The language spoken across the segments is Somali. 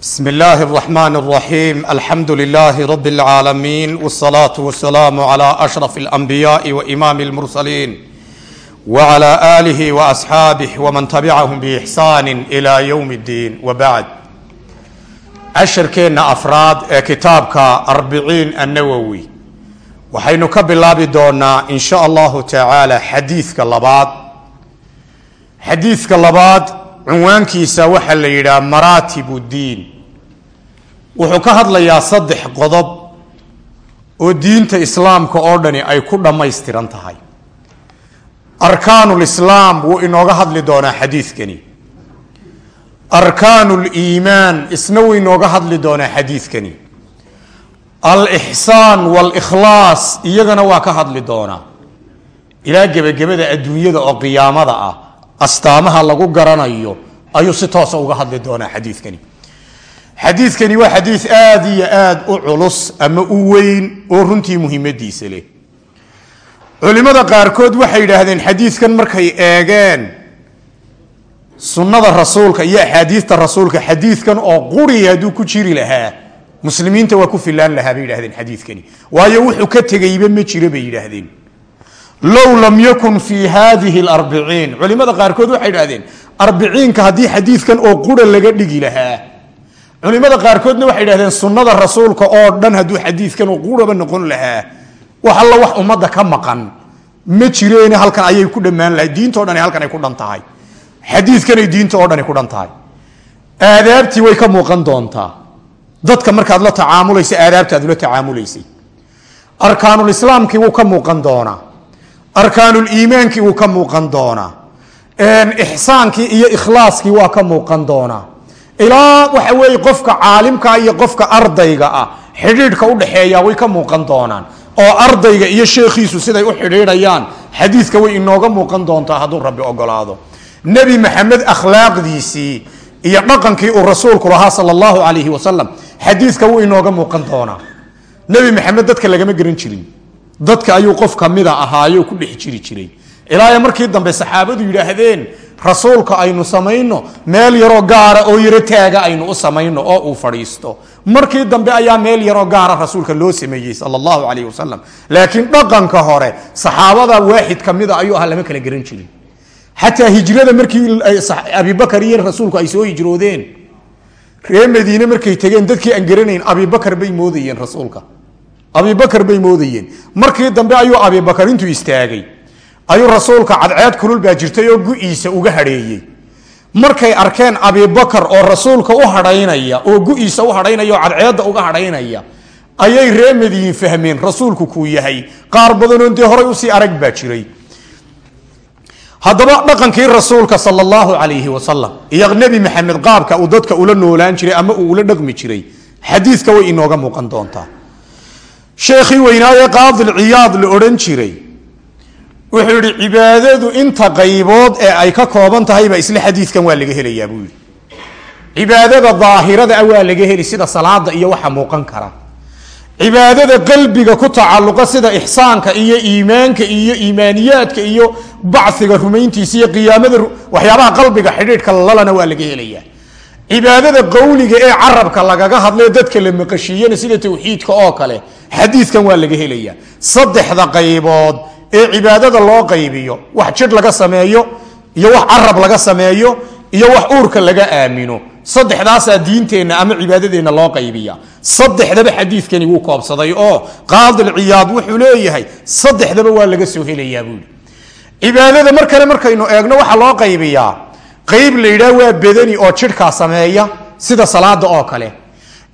بسم الله الرحمن الرحيم الحمد لله رب العالمين والصلاة والسلام على أشرف الأنبياء وإمام المرسلين وعلى آله وأصحابه ومن تبعهم بإحسان إلى يوم الدين وبعد cashirkeenna afraad ee kitaabka arbiciin annawowi waxaynu ka bilaabi doonaa in sha allahu tacaala xadiidka labaad xadiidka labaad cunwaankiisa waxaa la yidhaha maraatibu diin. Wuxuu ka hadlayaa saddex qodob oo diinta islaamka oo dhani ay ku dhammaystiran tahay. Arkaanulislaam wuu inooga hadli doonaa xadiidkani. Arkaanu liimaan isna wuu inooga hadli doonaa xadiidkani. Alixsaan walikhlaas iyagana waa ka hadli doonaa. Ilaa gebagabada adduunyada oo qiyaamada ah astaamaha lagu garanayo ayuu si toosa uga hadli doonaa xadiidkani. Xadiidkani waa xadiid aada iyo aada u culus ama u weyn oo runtii muhiimadiisa leh. Culimada qaarkood waxay yidhaahdeen xadiidkan markay eegeen sunnada rasuulka iyo axaadiista rasuulka xadiidkan oo quri hadduu ku jiri lahaa muslimiinta waa ku filaan lahaa bay yidhahdeen xadiidkani. Waayo wuxuu ka tegayba ma jiro bay yidhaahdeen low lam yakun fi hadihi larbiciin culimada qaarkood waxay yidhahdeen arbiciinka haddii xadiidkan oo qura laga dhigi lahaa. Culimada qaarkoodna waxay yidhahdeen sunnada rasuulka oo dhan hadduu xadiidkan oo quraba noqon lahaa. Wax alla wax ummadda ka maqan. Ma jireene halkan ayay ku dhammaan lahay diintao dhan halkan ay ku dhan tahay. Xadiidkanay diinta oo dhani ku dhan tahay. Aadaabtii way ka muuqan doontaa. Dadka markaad la tacaamulaysa aadaabta aad ula tacaamulaysay arkaanulislaamkii wuu ka muuqan doonaa arkaanuliimaankii wuu ka muuqan doonaa. Ixsaankii iyo ikhlaaskii waa ka muuqan doonaa. Ilaa waxa weeye qofka caalimka iyo qofka ardayga ah xidhiidhka udhaxeeya way ka muuqan doonaan. Oo ardayga iyo sheekhiisu siday u xidhiidhayaan xadiidka way inooga muuqan doontaa hadduu rabbi ogolaado. Nebi maxamed akhlaaqdiisii iyo dhaqankii uu rasuulku lahaa sal allahu calayhi wasalam xadiidka wuu inooga muuqan doonaa. Nebi maxamed dadka lagama geran jirin dadka ayuu qof kamida ahaayo ku dhex jiri jiray. Ilaa markii dambe saxaabadu yidhaahdeen rasuulka aynu samayno meel yaroo gaara oo yaro taaga aynu u samayno oo uu fadhiisto. Markii dambe ayaa meel yaroo gaara rasuulka loo sameeyey sal allahu calayh wasalam laakiin dhaqanka hore saxaabada waaxid kamida ayuu ahaa lama kala geran jirin. Xataa hijrada markii abibakar iyo rasuulku ay soo hijroodeen. Ree madiine markay tegeen dadkii aan garanayn abibakar bay moodayeen rasuulka abibakar bay moodayeen. Markii dambe ayuu abibakar intuu istaagay. Ayuu rasuulka cadceed kulul baa jirtay oo gu-iisa uga hadheeyey. Markay arkeen abibakar oo rasuulka u hadhaynaya oo gu-iisa u hadhaynaya oo cadceedda uga hadhaynaya ayay ree madiin fahmeen rasuulku kuu yahay. Qaar badanoon dee horay u sii arag baa jiray. Haddaba dhaqankii rasuulka sal allahu calayhi wasalam iyo nebi maxamed qaabka uu dadka ula noolaan jiray ama uu ula dhaqmi jiray xadiidka way inooga muuqan doontaa sheekhii weynaaye qaadilciyaad la odhan jiray. Wuxuu yidhi cibaadadu inta qaybood ee ay ka kooban tahayba isla xadiidkan waa laga helayaa buu yidhi. Cibaadada daahirada ah waa laga heli sida salaada iyo waxa muuqan kara. Cibaadada qalbiga ku tacalluqa sida ixsaanka iyo iimaanka iyo iimaaniyaadka iyo baciga rumayntiisa iyo qiyaamada waxyaabaha qalbiga xidhiidhka lalana waa laga helayaa. Cibaadada qowliga ee carabka lagaga hadlayo dadka la maqashiiyana sida tawxiidka oo kale xadiidkan waa laga helayaa. Saddexda qaybood ee cibaadada loo qaybiyo wax jidh laga sameeyo iyo wax carab laga sameeyo iyo wax uurka laga aamino. Saddexdaasaa diinteenna ama cibaadadeenna loo qaybiya saddexdaba xadiidkani wuu koobsaday oo qaadilciyaad wuxuu leeyahay saddexdaba waa laga soo helayaa buui cibaadada mar kale markaynu eegno waxaa loo qaybiyaa qayb la yidhaah waa bedani oo jidhkaa sameeya sida salaada oo kale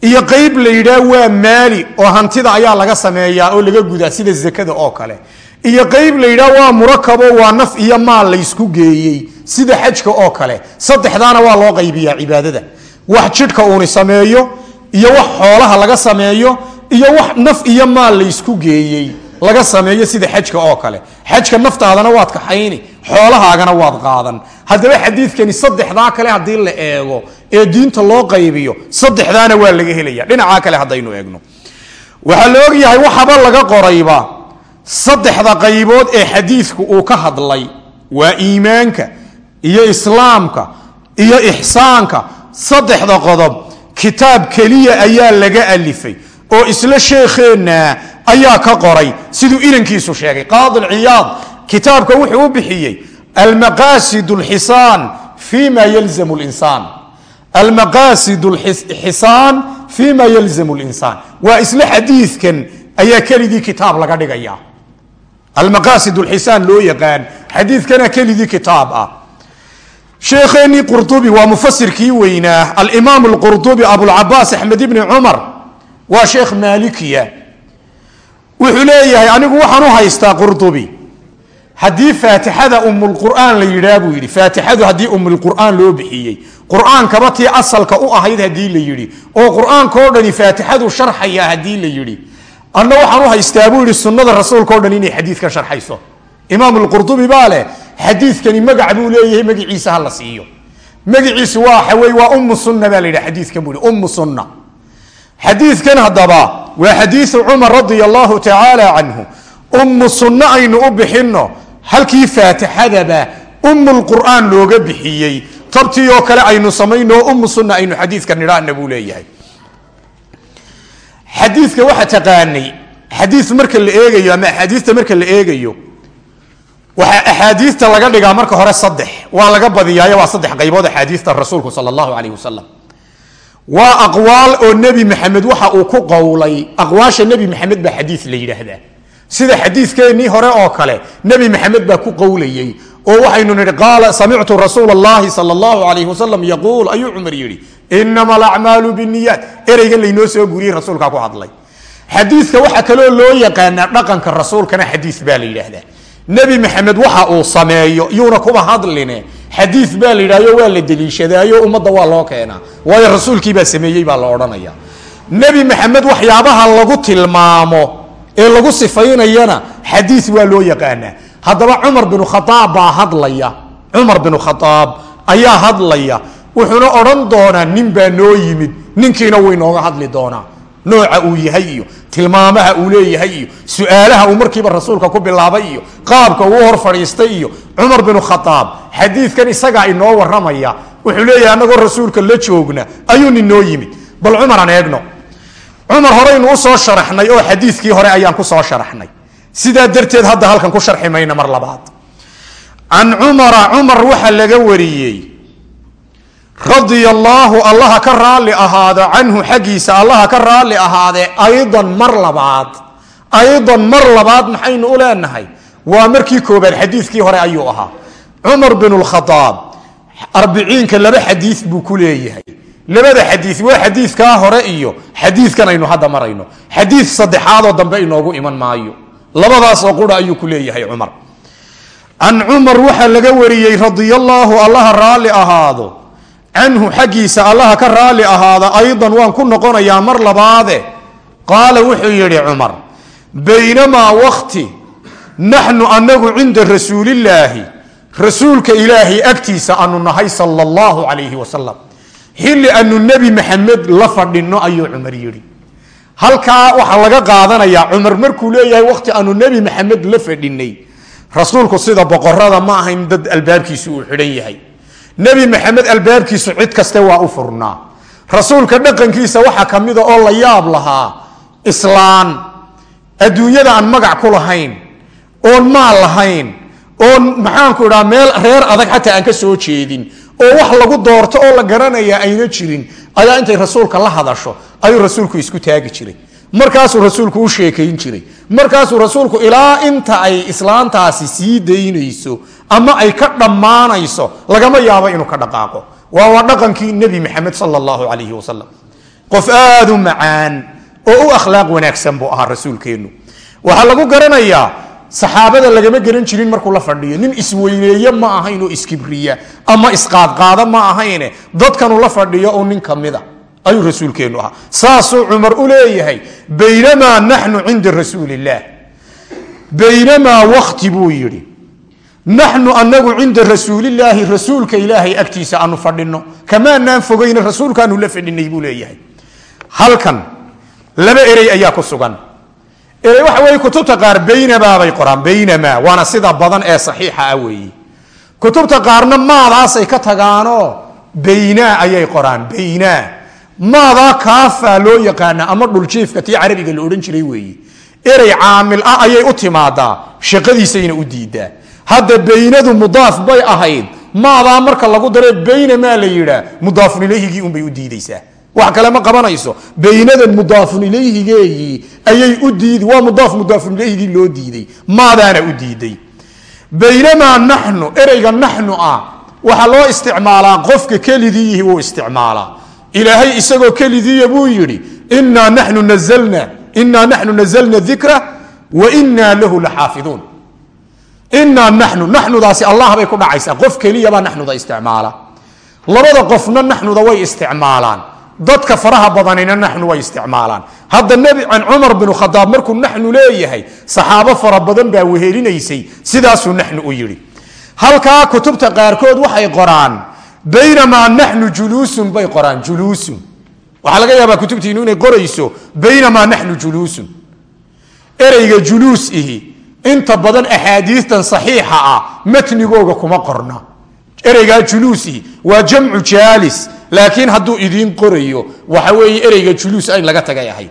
iyo qayb la yidhaah waa maali oo hantida ayaa laga sameeyaa oo laga gudaa sida zakada oo kale. Iyo qayb la yidhaah waa murakabo waa naf iyo maal laysku geeyey sida xajka oo kale. Saddexdaana waa loo qaybiyaa cibaadada. Wax jidhka uuni sameeyo iyo wax xoolaha laga sameeyo iyo wax naf iyo maal laysku geeyey laga sameeyo sida xajka oo kale. Xajka naftaadana waad kaxayni xoolahaagana waad qaadan. Haddaba xadiidkani saddexdaa kale haddii la eego ee diinta loo qaybiyo saddexdaana waa laga helaya dhinacaa kale haddaynu eegno. Waxaa la ogyahay waxaba laga qorayba saddexda qaybood ee xadiidku uu ka hadlay waa iimaanka iyo islaamka iyo ixsaanka. Saddexda qodob kitaab keliya ayaa laga alifay oo isla sheekheenna ayaa ka qoray siduu inankiisu sheegay. Qaadi ciyaad kitaabka wuxuu u bixiyey almaqaasid lxisaan fi ma yalzam linsaan almaqaasid xisaan fi ma yalzam linsaan waa isla xadiidkan ayaa keligii kitaab laga dhigaya. Almaqaasid lxisaan loo yaqaan xadiidkana keligii kitaab ah. Sheekheenii qurdubi waa mufasirkii weynaa alimaam lqurdubi abulcabaas axmed ibni cumar waa sheekh maalikiya wuxuu leeyahay anigu waxaan u haystaa qurdubi. Haddii faatixada umulqur'aan la yidhaa buu yidhi. Faatixadu haddii umulqur'aan loo bixiyey qur'aankaba tii asalka u ahayd haddii la yidhi oo qur'aankao dhani faatixadu sharxaya haddii la yidhi. Anna waxaan u haystaa buu yidhi sunnada rasuulkao dhan inay xadiidka sharxayso. Imaam lqurdubi baa leh xadiidkani magac buu leeyahay magiciisa ha la siiyo. Magiciisu waa waa ummu sunna baa la yidhi xadiidkan buu yidhi. Ummu sunna. Xadiidkan haddaba waa xadiidu cumar radia allahu tacaala canhu ummu sunno aynu u bixinno halkii faatixadaba ummulqur'aan looga bixiyey. Tabtii oo kale aynu samayno ummu sunna aynu xadiidka nidhaana buu leeyahay. Xadiidka waxa taqaanay xadiid marka la eegayo ama axaadiista marka la eegayo waxaa axaadiista laga dhigaa marka hore saddex. Waa laga badiyaayo waa saddex qaybood axaadiista rasuulku sala allahu calayh wasalam waa aqwaal oo nebi maxamed waxa uu ku qowlay. Aqwaasha nebi maxamed baa xadiis la yidhaahdaa. Sida xadiidkeennii hore oo kale nebi maxamed baa ku qowlayey oo waxaynu nihi qaala samictu rasuula allahi sala allahu calayh wasalam yaquul ayuu cumar yidhi inama alacmaalu biniyaat ereygan laynoo soo guriyey rasuulkaa ku hadlay. Xadiidka waxaa kaloo loo yaqaanaa dhaqanka rasuulkana xadiis baa la yidhaahdaa. Nebi maxamed waxa uu sameeyo yuuna kuba hadline xadiis baa la yidhahyo waa la deliishadaayo ummadda waa loo keenaa. Waayo rasuulkiibaa sameeyey baa la odhanaya. Nebi maxamed waxyaabaha lagu tilmaamo ee lagu sifaynayana xadiis waa loo yaqaanaa. Haddaba cumar binu khaaab baa hadlaya. Cumar binu khaaab ayaa hadlaya. Wuxuuna odhan doonaa nin baa noo yimid. Ninkiina wuu inooga hadli doonaa nooca uu yahay iyo tilmaamaha uu leeyahay iyo su'aalaha uu markiiba rasuulka ku bilaabay iyo qaabka uu hor fadhiistay iyo cumar binu khaaab xadiidkan isagaa inoo waramaya wuxuu leeyahay anagoo rasuulka la joogna ayuu nin noo yimid. Bal cumar aan eegno. Cumar horeynu u soo sharaxnay oo xadiidkii hore ayaan ku soo sharaxnay. Sidaa darteed hadda halkan ku sharxi mayna mar labaad. Can cumara cumar waxaa laga wariyey radia allaahu allaha ka raalli ahaado canhu xaggiisa allaha ka raalli ahaadee aydan mar labaad aydan mar labaad maxaynu u leenahay? Waa markii koobaad xadiidkii hore ayuu ahaa. Cumar bin lkhadaab arbiciinka laba xadiid buu ku leeyahay. Labada xadiid waa xadiidkaa hore iyo xadiidkan aynu hadda marayno. Xadiid saddexaadoo dambe inoogu iman maayo. Labadaasoo qura ayuu ku leeyahay cumar. Can cumar waxaa laga wariyey radia allaahu allaha raalli ahaado canhu xaggiisa allaha ka raalli ahaada aydan waan ku noqonayaa mar labaade. Qaala wuxuu yidhi cumar baynamaa wakti naxnu anagu cinda rasuulillaahi rasuulka ilaahay agtiisa anu nahay sala allahu calayhi wasalam xilli anu nebi maxamed la fadhinno ayuu cumar yidhi. Halkaa waxaa laga qaadanayaa cumar markuu leeyahay wakhti aanu nebi maxamed la fadhinay rasuulku sida boqorada ma ahayn dad albaabkiisu uu xidhan yahay nebi maxamed albaabkiisu cid kaste waa u furnaa. Rasuulka dhaqankiisa waxaa ka mida oo la yaab lahaa islaan. Adduunyada aan magac ku lahayn oon maal lahayn oon maxaanku idhaa meel reer adag xataa aan ka soo jeedin oo wax lagu doorto oo la garanaya ayna jirin ayaa intay rasuulka la hadasho ayuu rasuulku isku taagi jiray. Markaasuu rasuulku u sheekayn jiray. Markaasuu rasuulku ilaa inta ay islaantaasi sii daynayso ama ay ka dhammaanayso lagama yaabo inuu ka dhaqaaqo. Waa waa dhaqankii nebi maxamed sala allahu calayhi wasalam qof aada u macaan oo u akhlaaq wanaagsan buu ahaa rasuulkeennu waxaa lagu garanayaa saxaabada lagama geran jirin markuu la fadhiyo nin isweyneeye ma ahayn oo iskibriya ama isqaadqaada ma ahayne dadkanuu la fadhiyo oo nin kamida ayuu rasuulkeennu ahaa. Saasuu cumar u leeyahay baynamaa naxnu cinda rasuuli illaah baynamaa wakti buu yidhi naxnu anagu cinda rasuulillaahi rasuulka ilaahay agtiisa aanu fadhino kamaanaan fogayna rasuulkaanu la fadhinay buu leeyahay halkan laba erey ayaa ku sugan erey waxa weye kutubta qaar baynabaabay qoraan baynamaa waana sida badan ee saxiixa ah weeye kutubta qaarna maadaasay ka tagaanoo baynaa ayay qoraan baynaa maadaa kaafaa loo yaqaana ama dhuljiifka tii carabiga la odhan jiray weeye erey caamil ah ayay u timaadaa shaqadiisayna u diidaa hadda baynadu mudaaf bay ahayd. Maadaa marka lagu dare baynamaa la yidhaa mudaafun ilayhigii unbay u diidaysaa. Wax kale ma qabanayso. Baynadan mudaafun ilayhigeegii ayay u diidi waa mudaaf mudaafun ilayhigii loo diiday. Maadaana u diiday. Baynamaa naxnu ereyga naxnu ah waxaa loo isticmaalaa qofka kelidiihi wuu isticmaalaa. Ilaahay isagoo kelidiiya buu yidhi inaa nanu nazlna inaa naxnu nazalna dikra wa inaa lahu laxaafiduun inaa naxnu naxnudaasi allah bay ku dhacaysaa. Qof keliyabaa naxnuda isticmaala. Labada qofna naxnuda way isticmaalaan. Dadka faraha badanina naxnu way isticmaalaan. Hadda nebi cumar binu khadaab markuu naxnu leeyahay saxaabo fara badan baa wehelinaysay. Sidaasuu naxnu u yidhi. Halkaa kutubta qaarkood waxay qoraan baynamaa naxnu juluusun bay qoraan. Juluusun. Waxaa laga yaabaa kutubtiinu inay qorayso baynamaa naxnu juluusun. Ereyga juluus ihi inta badan axaadiistan saxiixa ah matnigooga kuma qorna. Ereygaa juluusihi waa jamcu jaalis laakiin hadduu idiin qorayo waxa weeye ereyga juluus in laga tagay ahayd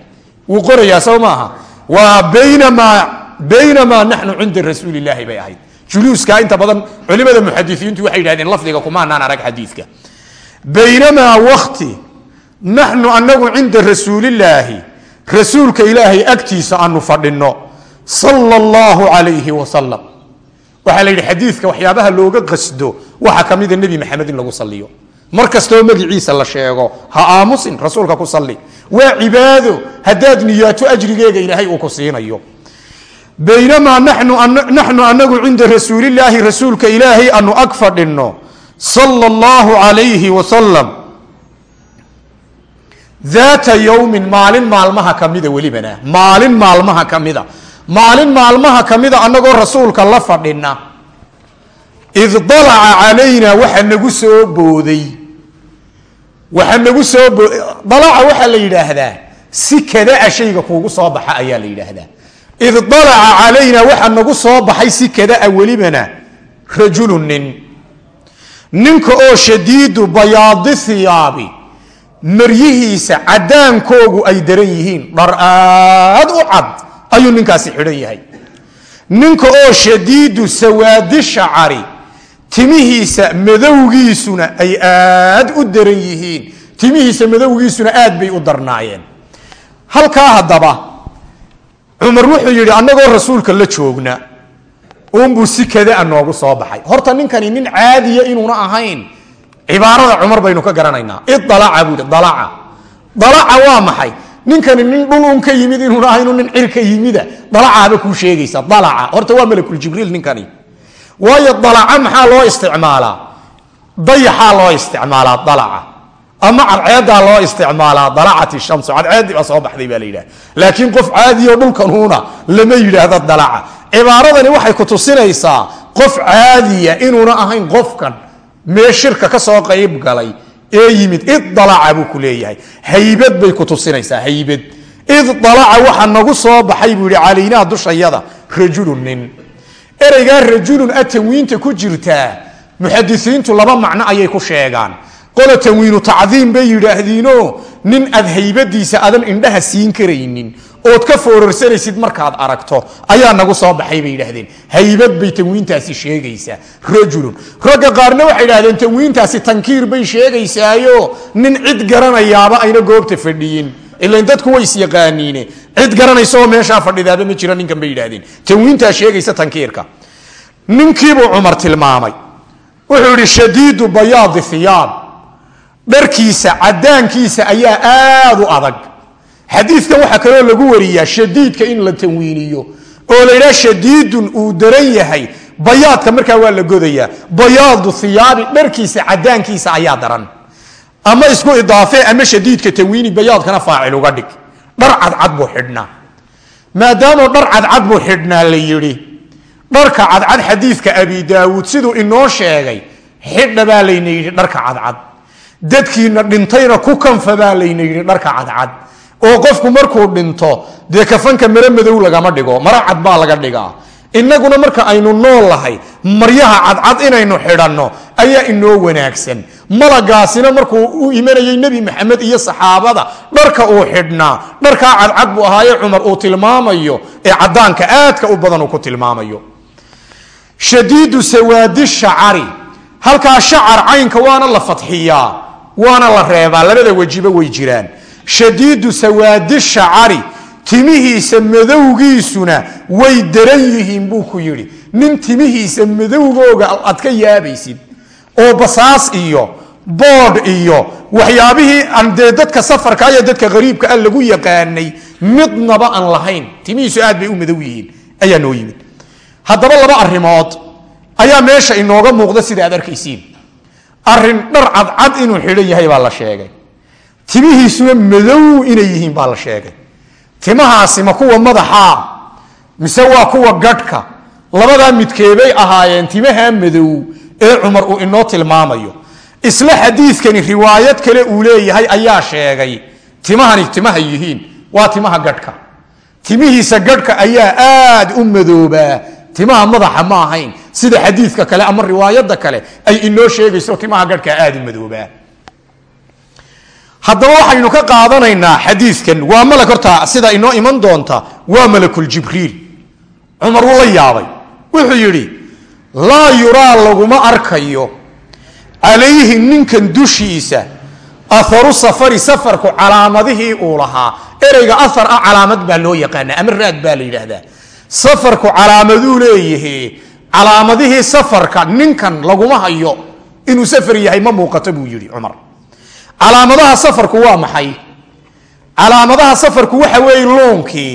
wuu qorayaa soo maaha waa baynamaa baynamaa naxnu cinda rasuuli illaahi bay ahayd. Juluuska inta badan culimada muxadisiintu waxay yidhahdeen lafdiga kumaanaan arag xadiidka baynamaa wakti naxnu anagu cinda rasuulillaahi rasuulka ilaahay agtiisa aanu fadhinno sala allahu calayhi wasalam waxaa la yidhi xadiidka waxyaabaha looga qasdo waxaa ka mida nebi maxamed in lagu saliyo mar kastoo magiciisa la sheego ha aamusin rasuulka ku salli. Waa cibaado haddaad niyaato ajrigeega ilaahay uu ku siinayo. Baynamaa naxnu anagu cinda rasuulilaahi rasuulka ilaahay anu ag fadhinno sala allahu calayhi wasalam daata yowmin maalin maalmaha kamida welibana maalin maalmaha kamida maalin maalmaha kamida anagoo rasuulka la fadhina id dalaca calayna waxa nagu soo booday. Waxa nagu soo boo dalaca waxaa la yidhaahdaa si kadaa shayga kuugu soo baxa ayaa la yidhaahdaa. Id dalaca calayna waxa nagu soo baxay si kadaa welibana rajulu nin. Ninka oo shadiidu bayaadi hiyaabi maryihiisa cadaankoogu ay daran yihiin dhar aad u cad ayuu ninkaasi xidhan yahay. Ninka oo shadiidu sawaadi shacari timihiisa madowgiisuna ay aad u daran yihiin. Timihiisa madowgiisuna aad bay u darnaayeen. Halkaa haddaba cumar wuxuu yidhi annagoo rasuulka la joogna uunbuu si kadaa noogu soo baxay. Horta ninkani nin caadiya inuuna ahayn cibaarada cumar baynu ka garanaynaa. Idalaca buu yidhi dalaca waa maxay ninkani nin dhul un ka yimid inuuna ahaynu nin cirka yimida dalacaaba kuu sheegaysa. Dalaca. Horta waa malakuljibriil ninkani. Waayo dalaca maxaa loo isticmaalaa? Dayaxaa loo isticmaalaa dalaca. Ama cadceedaa loo isticmaalaa? Dalacati shamsu. Cadceedii baa soo baxday baa la yidhaha laakiin qof caadiyo dhulkanuuna lama yidhaahdo dalaca. Cibaaradani waxay ku tusinaysaa qof caadiya inuuna ahayn qofkan mee shirka ka soo qayb galay ee yimid id dalaca buu ku leeyahay. Haybad bay ku tusinaysaa haybad. Id dalaca waxa nagu soo baxay buu yihi calaynaa dushayada rajulun nin. Ereygaa rajulun a tanwiinta ku jirtaa muxadisiintu laba macno ayay ku sheegaan. Qola tanwiinu tacdiim bay yidhaahdiino nin aad haybadiisa adan indhaha siin karaynin ood ka foorarsanaysid markaad aragto ayaa nagu soo baxay bay yidhaahdeen. Haybad bay tanwiintaasi sheegaysaa rajulun. Ragga qaarna waxay yidhahdeen tanwiintaasi tankiir bay sheegaysaayo. Nin cid garanayaaba ayna goobta fadhiyin. Ilan dadku way isyaqaaniine cid garanaysa oo meeshaa fadhidaaba ma jira ninkan bay yidhahdeen tanwiintaa sheegaysa tankiirka. Ninkiibuu cumar tilmaamay. Wuxuu yidhi shadiidu bayaadi hiyaab dharkiisa cadaankiisa ayaa aad u adag xadiidkan waxaa kaloo lagu wariyaa shadiidka in la tanwiiniyo oo la yidhaha shadiidun uu daran yahay bayaadka markaa waa la godayaa. Bayaadu hiyaabi dharkiisa cadaankiisa ayaa daran. Ama isku idaafe ama shadiidka tanwiini bayaadkana faacil uga dhig. Dhar cadcad buu xidhnaa. Maadaamoo dhar cadcad buu xidhnaa la yidhi. Dharka cadcad xadiidka abi daawuud siduu inoo sheegay xidha baa layna yidhi dharka cadcad. Dadkiina dhintayna ku kanfa baa layna yidhi dharka cadcad oo qofku markuu dhinto dee kafanka mare madow lagama dhigo maro cad baa laga dhigaa. Innaguna marka aynu nool lahay maryaha cadcad inaynu xidhanno ayaa inoo wanaagsan. Malagaasina markuu u imanayay nebi maxamed iyo saxaabada dharka uu xidhnaa dharkaa cadcad buu ahaaye cumar uu tilmaamayo ee cadaanka aadka u badan uu ku tilmaamayo. Shadiidu sawaadi shacari halkaa shacar caynka waana la fadxiyaa waana la reebaa labada wejiba way jiraan shadiidu sawaadi shacari timihiisa madowgiisuna way daran yihiin buu ku yidhi. Nin timihiisa madowgooga aad ka yaabaysid oo basaas iyo boodh iyo waxyaabihii aan dee dadka safarka iyo dadka qariibka ah lagu yaqaanay midnaba aan lahayn. Timihiisu aad bay u madow yihiin ayaa noo yimid. Haddaba laba arrimood ayaa meesha inooga muuqda sida aad arkaysiin. Arrin dhar cadcad inuu xidhan yahay baa la sheegay timihiisuna madow inay yihiin baa la sheegay. Timahaasi ma kuwa madaxaa mise waa kuwa gadhka? Labadaa midkeebay ahaayeen timaha madow ee cumar uu inoo tilmaamayo. Isla xadiidkani riwaayad kale uu leeyahay ayaa sheegay timahani timaha yihiin waa timaha gadhka. Timihiisa gadhka ayaa aad u madoobaa timaha madaxa ma ahayn. Sida xadiidka kale ama riwaayada kale ay inoo sheegayso timaha gadhka aad u madoobaa haddaba waxaynu ka qaadanaynaa xadiidkan waa malg horta sida inoo iman doonta waa malakuljibriil cumar wuu la yaabay. Wuxuu yidhi laa yuraa laguma arkayo calayhi ninkan dushiisa aharu safari safarku calaamadihii uu lahaa. Ereyga ahar ah calaamad baa loo yaqaana ama raad baa la yidhaahdaa. Safarku calaamaduu leeyahe calaamadihii safarka ninkan laguma hayo inuu safar yahay ma muuqato buu yidhi cumar calaamadaha safarku waa maxay? Calaamadaha safarku waxa weeye loonkii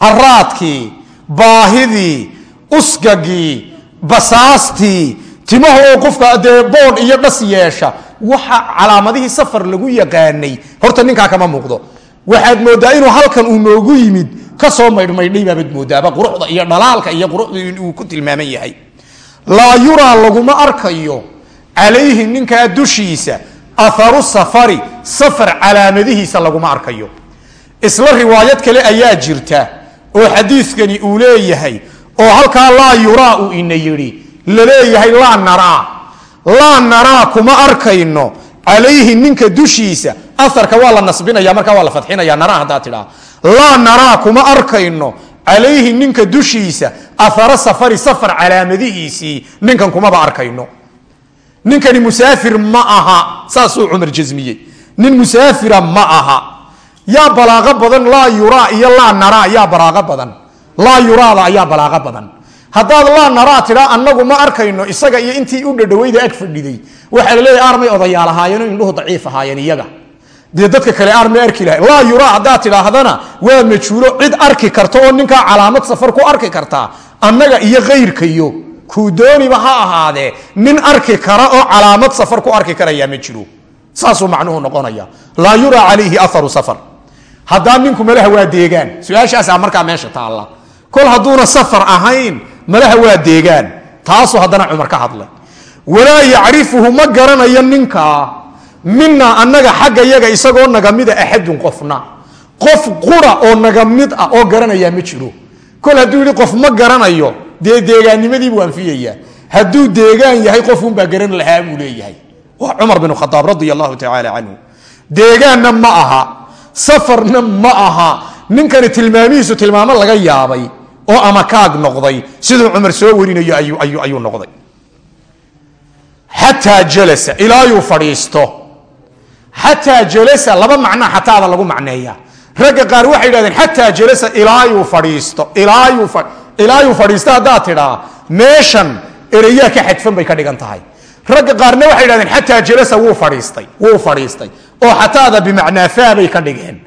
haraadkii baahidii usgagii basaastii timaha oo qofka dee boodh iyo dhas yeesha. Waxa calaamadihii safar lagu yaqaanay. Horta ninkaa kama muuqdo. Waxaad moodaa inuu halkan uu noogu yimid ka soo maydhmaydhay baabaad moodaaba quruxda iyo dhalaalka iyo quruxda inuu ku tilmaaman yahay. Laa yuraa laguma arkayo calayhi ninkaa dushiisa aharu safari safar calaamadihiisa laguma arkayo. Isla riwaayad kale ayaa jirta oo xadiidkani uu leeyahay oo halkaa laa yuraa uu ina yidhi la leeyahay laa naraa. Laa naraa kuma arkayno calayhi ninka dushiisa aarka waa la nasbinaya markaa waa la fadxinaya naraa haddaa tidhaa. Laa naraa kuma arkayno calayhi ninka dushiisa ahara safari safar calaamadihiisii ninkan kumaba arkayno ninkani musaafir ma aha. Saasuu cumar jasmiyey nin musaafira ma aha. Yaa balaaqo badan laa yuraa iyo laa naraa yaa balaaqo badan. Laa yuraada ayaa balaaqo badan. Haddaad laa naraa tidhaa annagu ma arkayno isaga iyo intii u dhadhawayda ag fadhiday. Waxaa laleeyahy armay odayaal ahaayeenoo indhuhu daciif ahaayeen iyaga. Dee dadka kale armay arki lahay laa yuraa haddaad tidhaahdana waa majhuulo. Cid arki karta oo ninkaa calaamad safar ku arki kartaa. Annaga iyo kayrkayo kuu dooniba ha ahaadee nin arki kara oo calaamad safar ku arki karayaa ma jiro. Saasuu macnuhu noqonaya. Laa yuraa calayhi aharu safar. Haddaa ninku malaha waa deegaan. Su'aashaasaa markaa meesha taalla. Kol hadduuna safar ahayn malaha waa deegaan. Taasuu haddana cumar ka hadlay. Walaa yacrifuhu ma garanayo ninkaa minaa annaga xagga yaga isagoo nagamida axadun qofna. Qof qura oo nagamid ah oo garanayaa ma jiro. Kol hadduu yidhi qof ma garanayo dee deegaannimadiibuu anfiyayaa. Hadduu deegaan yahay qofunbaa garan lahaa buu leeyahay. Waa cumar bin khadaab radia allahu tacaala canhu deegaanna ma aha safarna ma aha. Ninkani tilmaamihiisu tilmaamo laga yaabay oo ama kaag noqday siduu cumar soo warinayo ayuu noqday. Xataa jalasa ilaayuu fadhiisto. Xataa jalasa laba macnaa xataada lagu macneeya ragga qaar waxay yidhahdeen xataa jalasa ilaayuu fadhiisto ilaayuu fadhiisto haddaad tidhaa meeshan ereyaa ka xadfan bay ka dhigan tahay. Ragga qaarna waxay yidhahdeen xataa jalasa wuu fadhiistay wuu fadhiistay. Oo xataada bimacnaa faa bay ka dhigeen.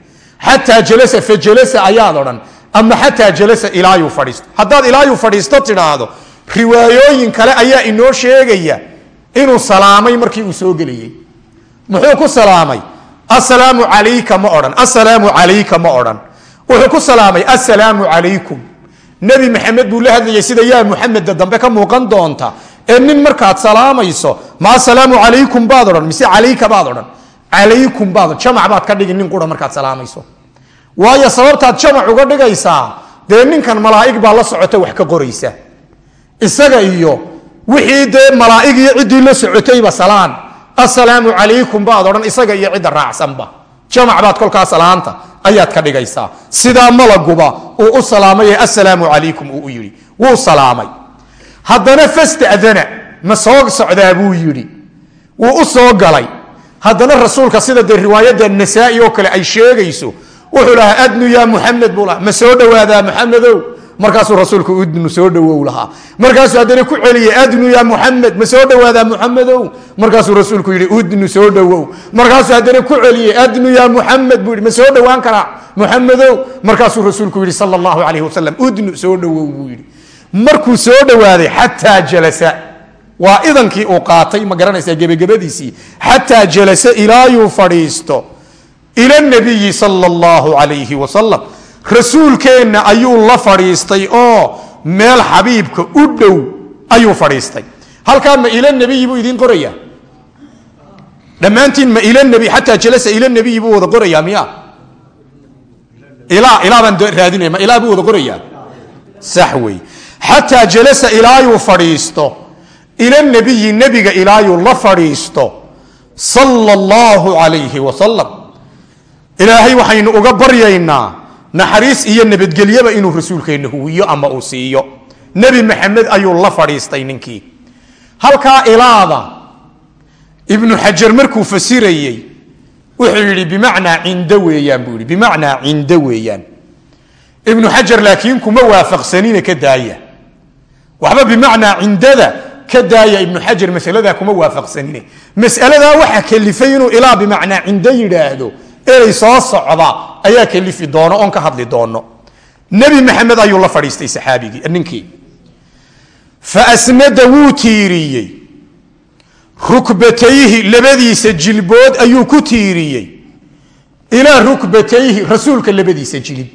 Xataa jalasa fa jalasa ayaad odhan ama xataa jalasa ilaayuu fadhiisto. Haddaad ilaayuu fadhiisto tidhaahdo riwaayooyin kale ayaa inoo sheegaya inuu salaamay markii uu soo gelayey muxuu ku salaamay? Assalaamu calayka ma odhan assalaamu calayka ma odhan. Wuxuu ku salaamay assalaamu calaykum nebi maxamed buu la hadlayay sida yaa muxameda dambe ka muuqan doonta. Ee nin markaad salaamayso ma assalaamu calaykum baad odhan. Mise calayka baad odhan. Calaykum baad jamac baad ka dhigi nin qura markaad salaamayso waayo sababtaad jamac uga dhigaysaa dee ninkan malaa'ig baa la socota wax ka qoraysa. Isaga iyo wixii dee malaa'ig iyo ciddii la socotayba salaan. Assalaamu calaykum baad odhan. Isaga iyo cidda raacsanba jamac baad kolkaa salaanta ayaad ka dhigaysaa. Sidaa malaguba uu u salaamay assalaamu calaykum uu u yidhi. Wuu salaamay. Haddana fastadana ma soo socdaa buu yidhi. Wuu u soo galay. Haddana rasuulka sida dee riwaayadda nasaa oo kale ay sheegayso wuxuu lahaa adnu ya muxamed buu lahaa. Ma soo dhowaadaa muxamedow markaasuu rasuulku udnu soo dhowow lahaa. Markaasuu haddana ku celiyey adnu ya muxamed ma soo dhowaadaa muxamedow markaasuu rasuulku yidhi udnu soo dhowow markaasuu haddana ku celiyey adnu ya muxamed buu ma soo dhowaan karaa muxamedow markaasuu rasuulku yidhi sal allahu calayh wasalam udnu soo dhowow buu yidhi. Markuu soo dhowaaday xataa jalasa. Waa idankii uu qaatay ma garanaysaa gebagabadiisii. Xataa jalasa ilaayuu fadhiisto ila nabiyi sal allahu calayhi wasalam rasuulkeenna ayuu la fadhiistay oo meel xabiibka u dhow ayuu fadhiistay. Halkaa ma ila nabiyi buu idiin qoraya dhammaantiin ma ila nabi xataa jalasa ila nabiyi buu wada qorayaa miya ilaa ilaa baan raadinaya ma ilaa buu wada qorayaa? Sax wey xataa jalasa ilaayuu fadhiisto ila nabiyi nebiga ilaayuu la fadhiisto sala allahu calayhi wasalam ilaahay waxaynu uga baryaynaa naxariis iyo nabadgelyaba inuu rasuulkeenna huwiyo ama uu siiyo. Nebi maxamed ayuu la fadhiistay ninkii. Halkaa ilaada ibnu xajar markuu fasirayey wuxuu yidhi bimacnaa cind weeyaan buu yidhi bimacnaa cindo weeyaan. Ibnu xajar laakiin kuma waafaqsanina ka daaya. Waxba bimacnaa cindada ka daaya ibnu xajar masaladaa kuma waafaqsanine masaladaa waxa kalifay inuu ilaa bimacnaa cindo yidhaahdo erey soo socda ayaa kalifi doono oon ka hadli doono. Nebi maxamed ayuu la fadhiistay saxaabigii ninkii. Fa asnada wuu tiiriyey. Rukbatayhi labadiisa jilbood ayuu ku tiiriyey. Ilaa rukbatayhi rasuulka labadiisa jilib.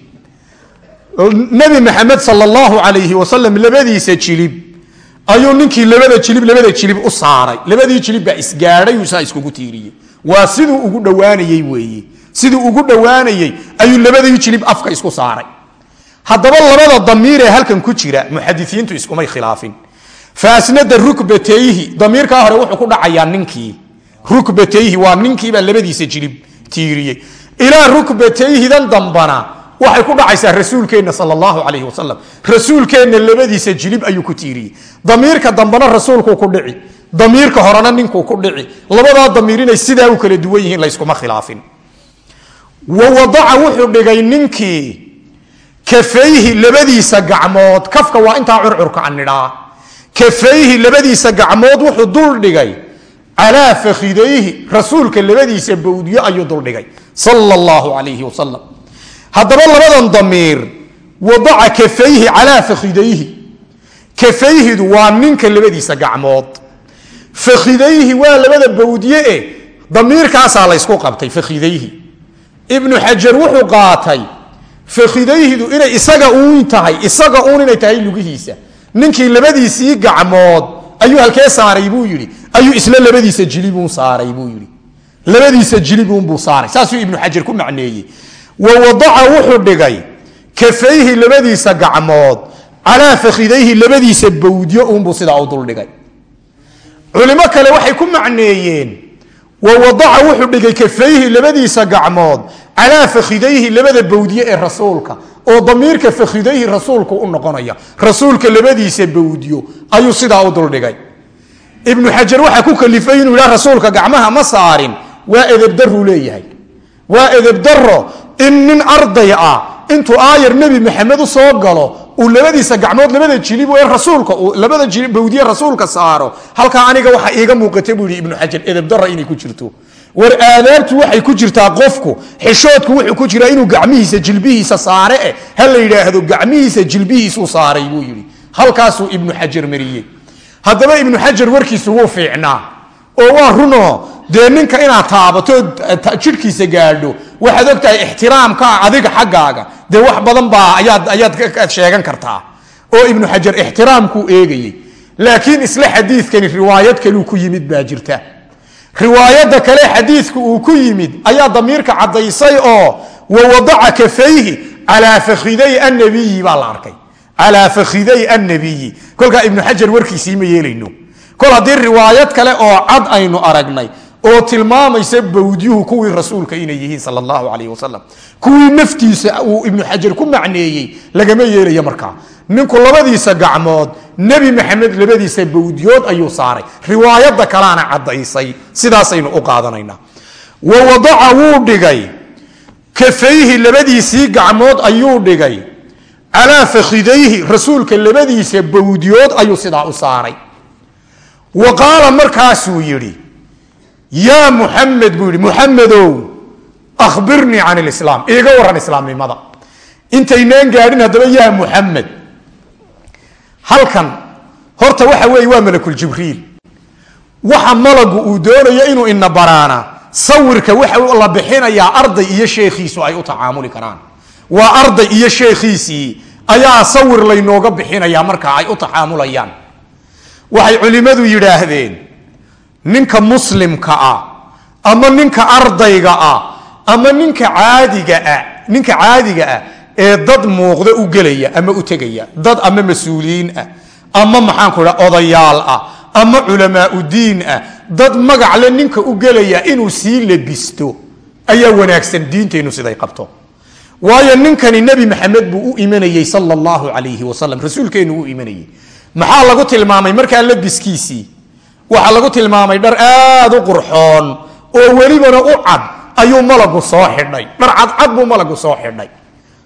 Nebi maxamed sal allahu alayhi wasalam labadiisa jilib. Ayuu ninkii labada jilib labada jilib u saaray. Labadii jilib baa isgaadhay saa iskugu tiiriyey. Waa siduu ugu dhowaanayey weeye siduu ugu dhowaanayey ayuu labadii jilib afka isku saaray. Haddaba labada damiir ee halkan ku jira muxadisiintu iskumay khilaafin. Faasnada rukbatayhi damiirkaa hore wuxuu ku dhacayaa ninkii. Rukbatayhi waa ninkiibaa labadiisa jilib tiiriyey. Ilaa rukbatayhidan dambana waxay ku dhacaysaa rasuulkeenna sal allahu calayhi wasalam rasuulkeenna labadiisa jilib ayuu ku tiiriyey. Damiirka dambena rasuulkuu ku dhici. Damiirka horena ninkuu ku dhici. Labadaa damiir inay sidaa u kala duwan yihiin layskuma khilaafin wa wadaca wuxuu dhigay ninkii kafayhi labadiisa gacmood. Kafka waa intaa curcurka anidhaa kafayhi labadiisa gacmood wuxuu dul dhigay. Calaa fakhidayhi rasuulka labadiisa bawdyo ayuu duldhigay sal allahu calayhi wasalam haddaba labadan damiir. Wadaca kafayhi calaa fakhidayhi kafayhidu waa ninka labadiisa gacmood. Fakhidayhi waa labada bawdye e damiirkaasaa laysku qabtay fakhidayhi ibnu xajar wuxuu qaatay fakhidayhidu inay isaga uun tahay isaga uun inay tahay lugihiisa. Ninkii labadiisii gacmood ayuu halkee saaray? Buu yidhi. Ayuu isla labadiisa jilibuun saaray buu yidhi. Labadiisa jilibuunbuu saaray. Saasuu ibnu xajar ku macneeyey. Wa wadaca wuxuu dhigay kafayhi labadiisa gacmood calaa fakhidayhi labadiisa bawdyo uunbuu sidaa u duldhigay culimo kale waxay ku macneeyeen wa wadaca wuxuu dhigay kafayhi labadiisa gacmood calaa fakhidayhi labada bawdye ee rasuulka oo damiirka fakhidayhi rasuulku u noqonaya. Rasuulka labadiisa bawdyo ayuu sidaa u duldhigay ibnu xajar waxaa ku kalifay inuu yidhaha rasuulka gacmaha ma saarin. Waa edebdaruu leeyahay. Waa edebdaro in nin arday ah intuu aayar nebi maxamed u galo uu labadiisa gacmood labada jilib rasuulka uu labada jilib bawdiye rasuulka saaro halkaa aniga waxa iiga muuqata buu yihi ibnu xajar edebdara inay ku jirto. War aadaabtu waxay ku jirtaa qofku xishoodku wuxuu ku jiraa inuu gacmihiisa jilbihiisa saare eh ha la yidhaahdo gacmihiisa jilbihiisuu saaray buu yidhi. Halkaasuu ibnu xajar mariyey. Haddaba ibnu xajar warkiisu wuu fiicnaa oo waa runo dee ninka inaad taabato jidhkiisa gaadho waxaad og tahay ixtiraamkaa adiga xaggaaga. Dee wax badan baa ayaad sheegan kartaa. Oo ibnu xajar ixtiraamkuu eegayey. Laakiin isla xadiidkani riwaayad kaluu ku yimid baa jirta. Riwaayadda kale xadiidku uu ku yimid ayaa damiirka caddaysay oo wa wadaca kafayhi calaa fakhiday annabiyi baa la arkay. Calaa fakhiday annabiyi kolkaa ibnu xajar warkiisii ma yeelayno. Kol haddii riwaayad kale oo cad aynu aragnay oo tilmaamaysa bawdyuhu kuwii rasuulka inay yihiin sal allahu alayh wasalam kuwii naftiisa uu ibnu xajar ku macneeyey lagama yeelayo markaa. Ninku labadiisa gacmood nebi maxamed labadiisa bawdyood ayuu saaray. Riwaayada kalaana caddaysay sidaasaynu u qaadanaynaa wa wadaca wuu dhigay kafayhi labadiisii gacmood ayuu dhigay calaa fakhidayhi rasuulka labadiisa bawdyood ayuu sidaa u saaray. Wa qaala markaasuu yidhi yaa muxamed buu yidhi muxamedow akhbirnii can lislaam iiga waran islaamnimada. Intaynaan gaadhin haddaba yaa muxamed halkan horta waxa weeye waa malakuljibriil waxa malagu uu doonayo inuu ina baraana. Sawirka waxa la bixinayaa arday iyo sheekhiisu ay u tacaamuli karaan. Waa arday iyo sheekhiisii ayaa sawir laynooga bixinayaa marka ay u taxaamulayaan waxay culimmadu yidhaahdeen ninka muslimka ah ama ninka ardayga ah ama ninka caadiga ah ninka caadiga ah ee dad muuqda u gelaya ama u tegaya dad ama mas'uuliyiin ah ama maxaanku idha odayaal ah ama culamaau diin ah dad magacle ninka u gelaya inuu sii labisto ayaa wanaagsan diinteennu siday qabto. Waayo ninkani nebi maxamed buu u imanayey sal allahu alayhi wasalam rasuulkeennu u imanayey. Maxaa lagu tilmaamay markaa labiskiisii waxaa lagu tilmaamay dhar aad u qurxoon oo welibana u cad ayuu malagu soo xidhay. Dhar cadcad buu malagu soo xidhay.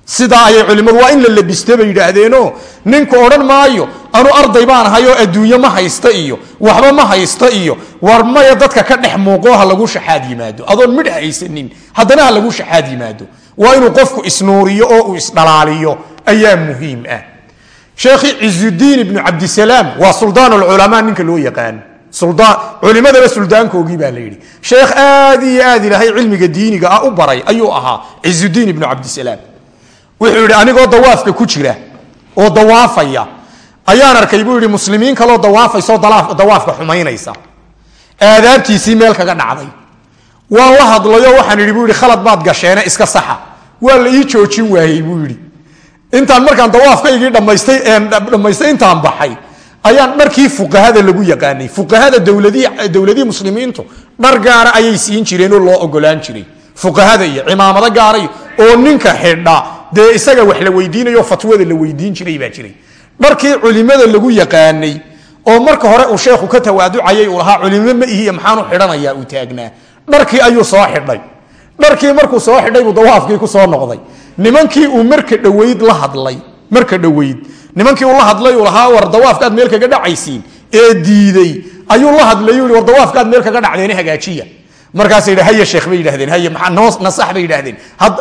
Sidaa ayay culimmadu waa in la labisto bay yidhaahdeeno ninku odhan maayo anu arday baan ahayoo adduunye ma haysta iyo waxba ma haysta iyo war maya dadka ka dhex muuqo ha lagu shaxaad yimaado. Adoon midh haysanin haddana ha lagu shaxaad yimaado. Waa inuu qofku isnuuriyo oo uu isdhalaaliyo. Ayaa muhiim ah. Sheekhi cizudiin ibnu cabdisalaam waa suldaan alculamaa ninka loo yaqaan culimadaba suldaankoogii baa la yidhi. Sheekh aad iyo aad ilaahay cilmiga diiniga ah u baray ayuu ahaa cizudiin ibnu cabdisalaam wuxuu yidhi anigoo dawaafka ku jira oo dawaafaya ayaan arkay buu yidhi muslimiin kaloo dawaafayso dawaafka xumaynaysa. Aadaabtiisii meel kaga dhacday. Waan la hadlayo waxaan idhi buu yidhi khalad baad gasheene iska saxa. Waa la ii joojin waayey buu yidhi. Intaan markaan dawaafkaygii dhammaystay intaan baxay ayaan dharkii fuqahada lagu yaqaanay. Fuqahada dowladii muslimiintu dhar gaara ayay siin jireenoo loo ogolaan jiray. Fuqahada iyo cimaamado gaaray oo ninka xidha dee isaga wax la weydiinayo fatwada la weydiin jiray baa jiray. Dharkii culimada lagu yaqaanay oo marka hore uu sheekhu ka tawaaducayay uu lahaa culimo ma ihiy maxaanu xidhanayaa uu taagnaa. Dharkii ayuu soo xidhay. Dharkii markuu soo xidhay buu dawaafkii ku soo noqday. Nimankii uu marka dhoweyd la hadlay marka dhoweyd nimankii uu la hadlay uu lahaa war dawaafkaad meel kaga dhacaysiin. Ee diiday. Ayuu la hadlay war dawaafkaad meel kaga dhacdeene hagaajiya. Markaasa yidhi haya sheekh bay yidhahdeen haye nasax bay yidhahdeen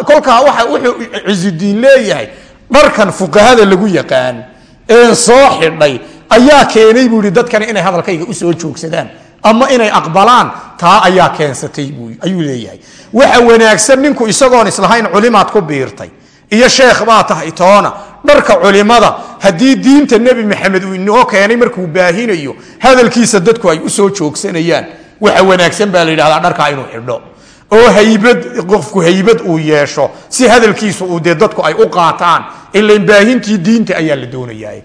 kolkaa waxa wuxuu cizudiin leeyahay dharkan fuqahada lagu yaqaan een soo xidhay ayaa keenay buu yihi dadkani inay hadalkayga u soo joogsadaan ama inay aqbalaan taa ayaa keensatay ayuu leeyahay. Waxa wanaagsan ninku isagoon islahayn culimaad ku biirtay iyo sheekh baa tahay toona. Dharka culimada haddii diinta nebi maxamed uu inoo keenay markuu baahinayo hadalkiisa dadku ay u soo joogsanayaan. Waxa wanaagsan baa la yidhahdaa dharkaa inuu xidho. Oo haybad qofku haybad uu yeesho si hadalkiisu uu dee dadku ay u qaataan ilan baahintii diinta ayaa la doonayaa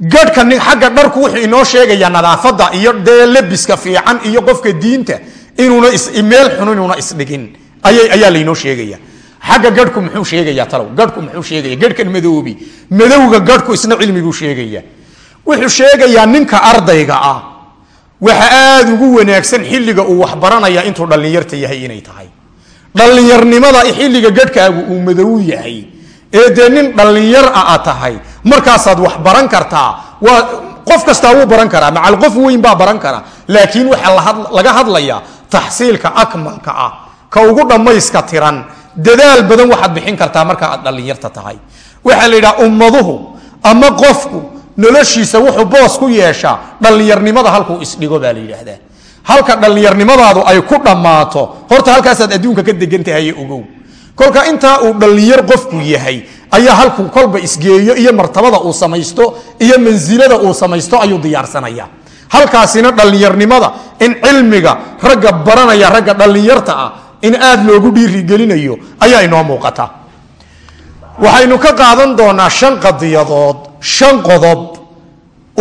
gadhka xagga dharku wuxuu inoo sheegayaa nadaafada iyo dee labiska fiican iyo qofka diinta inuuna meel xun inuuna isdhigin. Ayaa laynoo sheegaya xagga gadhku muxuu sheegaya talow? Gadhku muxuu sheegaya gadhkan madoobi. Madowga gadhku isna cilmiguu sheegaya wuxuu sheegayaa ninka ardayga ah. Waxa aada ugu wanaagsan xilliga uu waxbaranaya intuu dhallinyarta yahay inay tahay. Dhallinyarnimada xilliga gadhkaagu uu madow yahay. Ee dee nin dhallinyar a a tahay markaasaad wax baran kartaa waa qof kastaa wuu baran karaa macal qof weyn baa baran kara laakiin waxaa laga hadlayaa taxsiilka akmalka ah. Ka ugu dhammayska tiran dadaal badan waxaad bixin kartaa marka aad dhallinyarta tahay. Waxaa la yidhaha ummaduhu ama qofku noloshiisa wuxuu boos ku yeeshaa dhallinyarnimada halkuu isdhigo baa la yidhaahdaa. Halka dhallinyarnimadaadu ay ku dhammaato horta halkaasaad adduunka ka degantahaye ogow. Kolka intaa uu dhallinyar qofku yahay ayaa halkuu kolba isgeeyo iyo martabada uu samaysto iyo mansilada uu samaysto ayuu diyaarsanaya halkaasina dhallinyarnimada in cilmiga ragga baranaya ragga dhallinyarta ah in aad loogu dhiirigelinayo ayaa inoo muuqata. Waxaynu ka qaadan doonaa shan qadiyadood shan qodob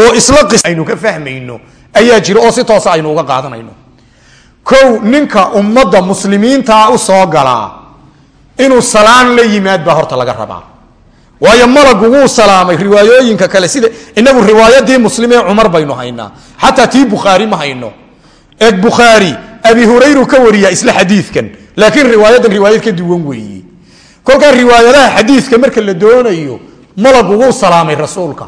oo isla aynu ka fahmayno ayaa jira oo si toosa aynu uga qaadanayno. Kow ninka ummadda muslimiintaa u soo galaa inuu salaan la yimaad baa horta laga rabaa. Waayo malagu wuu salaamay riwaayooyinka kale sida inagu riwaayadii muslim ee cumar baynu haynaa xataa tii bukhaari ma hayno. Eeg bukhaari abi hurayru ka wariya isla xadiidkan laakiin riwaayadan riwaayad ka duwan weeye kolkaa riwaayadaha xadiidka marka la doonayo malagu wuu salaamay rasuulka.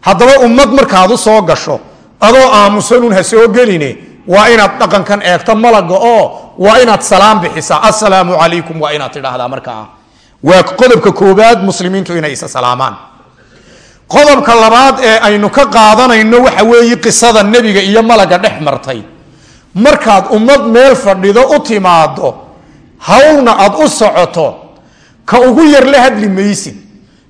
Haddaba ummad markaad u soo gasho adoo aamusanun ha soo geline waa inaad dhaqankan eegto malaga oo waa inaad salaam bixisaa assalaamu calaykum waa inaad tidhaahdaa markaa waa qodobka koobaad muslimiintu inay isa salaamaan. Qodobka labaad ee aynu ka qaadanayno waxa weeye qisada nebiga iyo malaga dhex martay markaad ummad meel fadhido u timaado hawlna aad u socoto ka ugu yar la hadli maysid.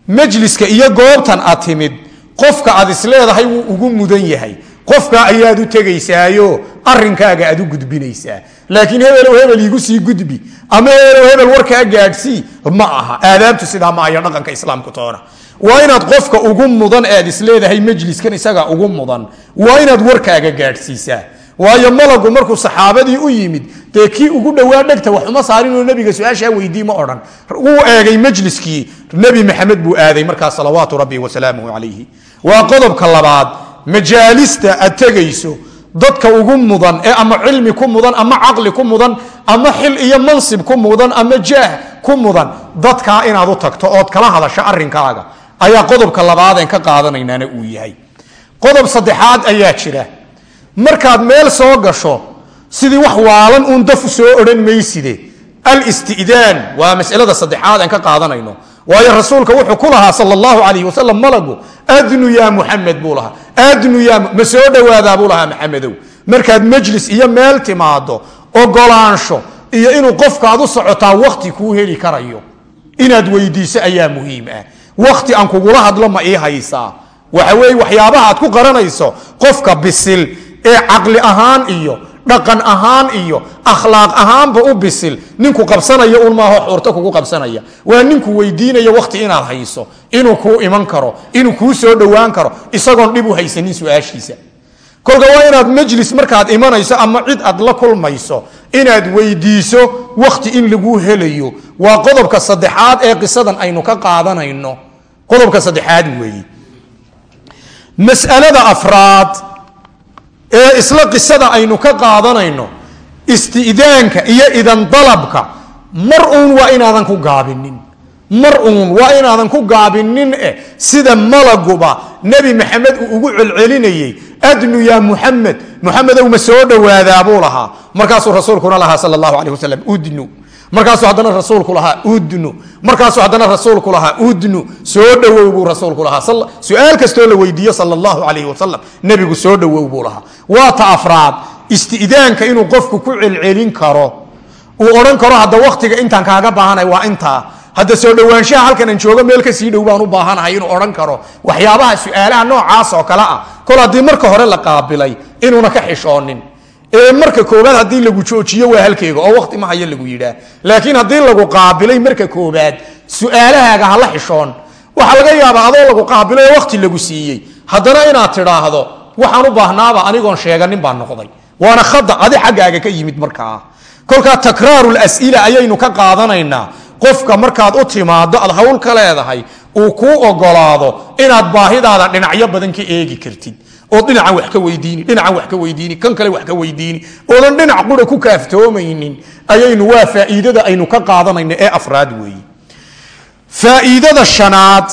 Majliska iyo goobtan aad timid qofka aad isleedahay wuu ugu mudan yahay. Qofkaa ayaad u tegaysaayo arinkaaga aad u gudbinaysaa. Laakiin hebelow hebel iigu sii gudbi ama hebelow hebel warkaa gaadhsii ma aha. Aadaabtu sidaa ma aya dhaqanka islaamku toona waa inaad qofka ugu mudan aad isleedahay majliskan isaga ugu mudan. Waa inaad warkaaga gaadhsiisaa waayo malagu markuu saxaabadii u yimid dee kii ugu dhowaa dhegta wax uma saarinoo nabiga su'aashaa weydii ma odhan. Wuu eegay majliskii nebi maxamed buu aaday markaa salawaatu rabbi wasalaamuhu calayhi. Waa qodobka labaad majaalista aad tegayso dadka ugu mudan ee ama cilmi ku mudan ama caqli ku mudan ama xil iyo mansib ku mudan ama jaah ku mudan dadkaa inaad u tagto ood kala hadasho arrinkaaga. Ayaa qodobka labaadeen ka qaadanaynaana uu yahay. Qodob saddexaad ayaa jira markaad meel soo gasho sidii wax waalan uun dafu soo odhan mayside. Alstidaan waa masalada saddexaad aan ka qaadanayno. Waayo rasuulka wuxuu ku lahaa sal allahu alayh wasalam malagu adnu ya muxamed buu lahaa. Adnu ma soo dhowaadaa buu lahaa maxamedow. Markaad majlis iyo meel timaado ogolaansho iyo inuu qofkaad u socotaa wakti kuu heli karayo inaad weydiiso ayaa muhiim ah. Wakti aan kugula hadlo ma ii haysaa. Waxa weeye waxyaabaha aad ku qaranayso qofka bisil ee caqli ahaan iyo dhaqan ahaan iyo akhlaaq ahaanba u bisil. Ninku qabsanaya un maaho xuurto kugu qabsanaya. Waa ninku weydiinaya wakti inaad hayso inuu kuu iman karo inuu kuu soo dhowaan karo isagoon dhib u haysanin su'aashiisa. Kolka waa inaad majlis markaad imanayso ama cid aad la kulmayso inaad weydiiso wakti in lagu helayo. Waa qodobka saddexaad ee qisadan aynu ka qaadanayno. Qodobka saddexaad weeye. Masalada afraad ee isla qisada aynu ka qaadanayno isti'daanka iyo idan dalabka mar uun waa inaadan ku gaabinin mar uun waa inaadan ku gaabinin eh sida malaguba nebi maxamed uu ugu celcelinayey adnu yaa muxamed muxamedow ma soo dhowaadaa buu lahaa. Markaasuu rasuulkuna lahaa sal allahu aleh wasalam udnu markaasuu haddana rasuulku lahaa udnu markaasuu haddana rasuulku lahaa udnu soo dhowow buu rasuulku lahaa. Su'aal kastoo la weydiiyo sal allahu alayh wasalam nebigu soo dhowow buu lahaa. Waa ta afraad isti'daanka inuu qofku ku celcelin karo uu odhan karo hadda waktiga intaan kaaga baahanay waa intaa. Hadda soo dhowaanshaha halkan aan joogo meel ka sii dhow baan u baahanahay inuu odhan karo. Waxyaabaha su'aalaha noocaas oo kale ah. Kol haddii marka hore la qaabilay inuuna ka xishoonin ee marka koobaad haddii lagu joojiyo waa halkeega oo wakti ma hayo lagu yidhaah laakiin haddii lagu qaabilay marka koobaad su'aalahaaga hala xishoon. Waxaa laga yaabaa adoo lagu qaabilay oo wakti lagu siiyey. Haddana inaad tidhaahdo waxaan u baahnaaba anigoon sheeganin baan noqday. Waana khada adi xaggaaga ka yimid markaa. Kolkaa takraarul as'ila ayaynu ka qaadanaynaa. Qofka markaad u timaado aad hawl ka leedahay uu kuu ogolaado inaad baahidaada dhinacyo badan ka eegi kartid oo dhinacan wax ka weydiini dhinacan wax ka weydiini kan kale wax ka weydiini oodan dhinac qura ku kaaftoomaynin ayaynu waa faa'iidada aynu ka qaadanayno ee afraad weeye faa'iidada shanaad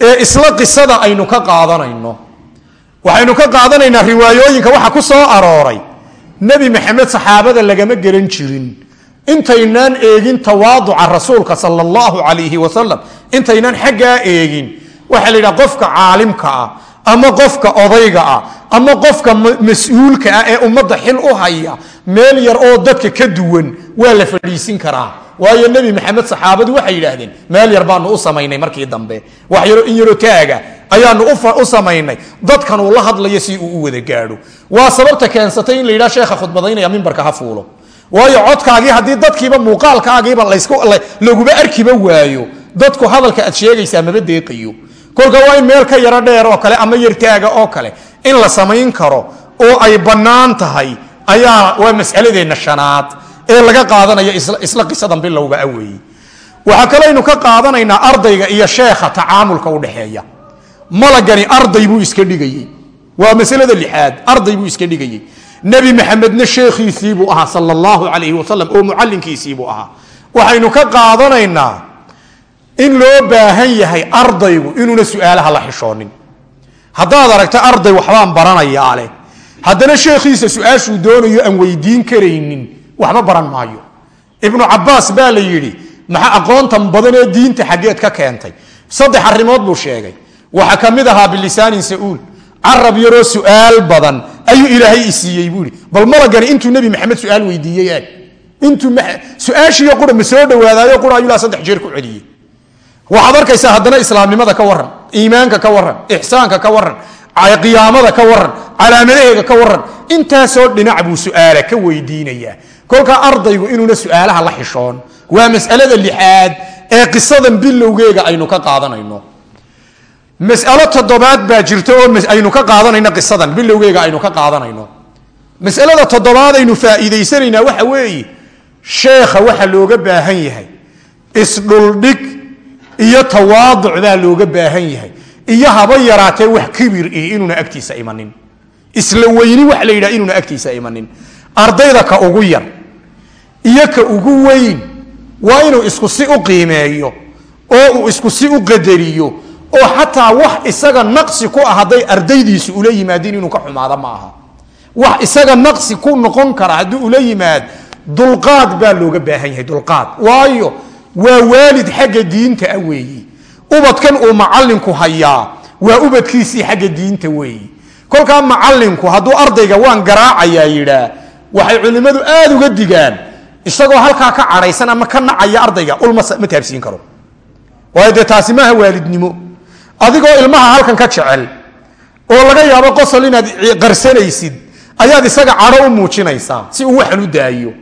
ee isla qisada aynu ka qaadanayno. Waxaynu ka qaadanaynaa riwaayooyinka waxa ku soo arooray. Nebi maxamed saxaabada lagama geran jirin. Intaynaan eegin tawaaduca rasuulka sala allahu calayhi wasalam intaynaan xaggaa eegin. Waxaa la yidhaha qofka caalimka ah ama qofka odayga ah ama qofka mas'uulka ah ee ummadda xil u haya meel yar oo dadka ka duwan waa la fadhiisin karaa. Waayo nebi maxamed saxaabadu waxay yidhaahdeen meel yar baanu u samaynay markii dambe. Wax yaro in yaro taaga ayaanu u samaynay. Dadkan uu la hadlayo si uu u wada gaadho. Waa sababta keensatay in la yidhaha sheekha khudbadaynaya mimbarka ha fuulo. Waayo codkaagii haddii dadkiiba muuqaalkaagiiba laguba arkiba waayo dadku hadalka aad sheegaysaa maba deeqayo kolka waa in meel ka yaro dheer oo kale ama yartaaga oo kale in la samayn karo oo ay bannaan tahay ayaa waa masaladeenna shanaad ee laga qaadanaya isla qisadan bilowga a weeye waxaa kalaynu ka qaadanaynaa ardayga iyo sheekha tacaamulka udhexeeya malagani arday buu iska dhigayey. Waa masalada lixaad arday buu iska dhigayey. Nebi maxamedna sheekhiisiibuu ahaa sal allahu alayhi wasalam oo mucalinkiisiibuu ahaa. Waxaynu ka qaadanaynaa in loo baahan yahay ardaygu inuuna su'aalaha la xishoonin. Haddaad aragta arday waxbaan baranayaa leh haddana sheekhiisa su'aashuu doonayo aan weydiin karaynin waxba baran maayo. Ibnu cabaas baa la yidhi maxaa aqoontan badan ee diinta xaggeed ka keentay? Saddex arrimood buu sheegay. Waxaa ka mid ahaa bilisaanin sa-uul carab yaroo su'aal badan ayuu ilaahay isiiyey buu ihi bal malagani intuu nebi maxamed su'aal weydiiyey eg intuu su'aashiiyo qura ma soo dhawaadaayo qura ayuu ilaa saddex jeer ku celiyey waxaad arkaysaa haddana islaamnimada ka waran iimaanka ka waran ixsaanka ka waran qiyaamada ka waran calaamadaheega ka waran intaasoo dhinac buu su'aala ka weydiinayaa. Kolkaa ardaygu inuuna su'aalaha la xishoon waa masalada lixaad ee qisadan bilowgeega aynu ka qaadanayno. Masalo toddobaad baa jirta oo aynu ka qaadanayno qisadan bilowgeega aynu ka qaadanayno. Masalada toddobaad aynu faa'iidaysanaynaa waxa weeye sheekha waxa looga baahan yahay isdhuldhig iyo tawaaduc baa looga baahan yahay iyo haba yaraatee wax kibir ih inuuna agtiisa imanin. Isla weyni wax la yidhaha inuuna agtiisa imanin. Ardayda ka ugu yar iyo ka ugu weyn waa inuu isku si u qiimeeyo oo uu isku si u qadariyo oo xataa wax isaga naqsi ku ah hadday ardaydiisu ula yimaadeen inuu ka xumaado ma aha wax isaga naqsi ku noqon kara haddii ula yimaad dulqaad baa looga baahan yahay dulqaad. Waayo waa waalid xagga diinta ah weeyi. Ubadkan uu macalinku hayaa waa ubadkiisii xagga diinta weeyi. Kolkaa macalinku hadduu ardayga waan garaacayaa yidhaa waxay culimmadu aada uga digaan. Isagoo halkaa ka cadhaysan ama ka nacaya ardayga ulma ma taabsiin karo. Waayo dee taasi maaha waalidnimo. Adigoo ilmaha halkan ka jecel oo laga yaabo qosol inaad qarsanaysid ayaad isaga cadho u muujinaysaa si uu waxan u daayo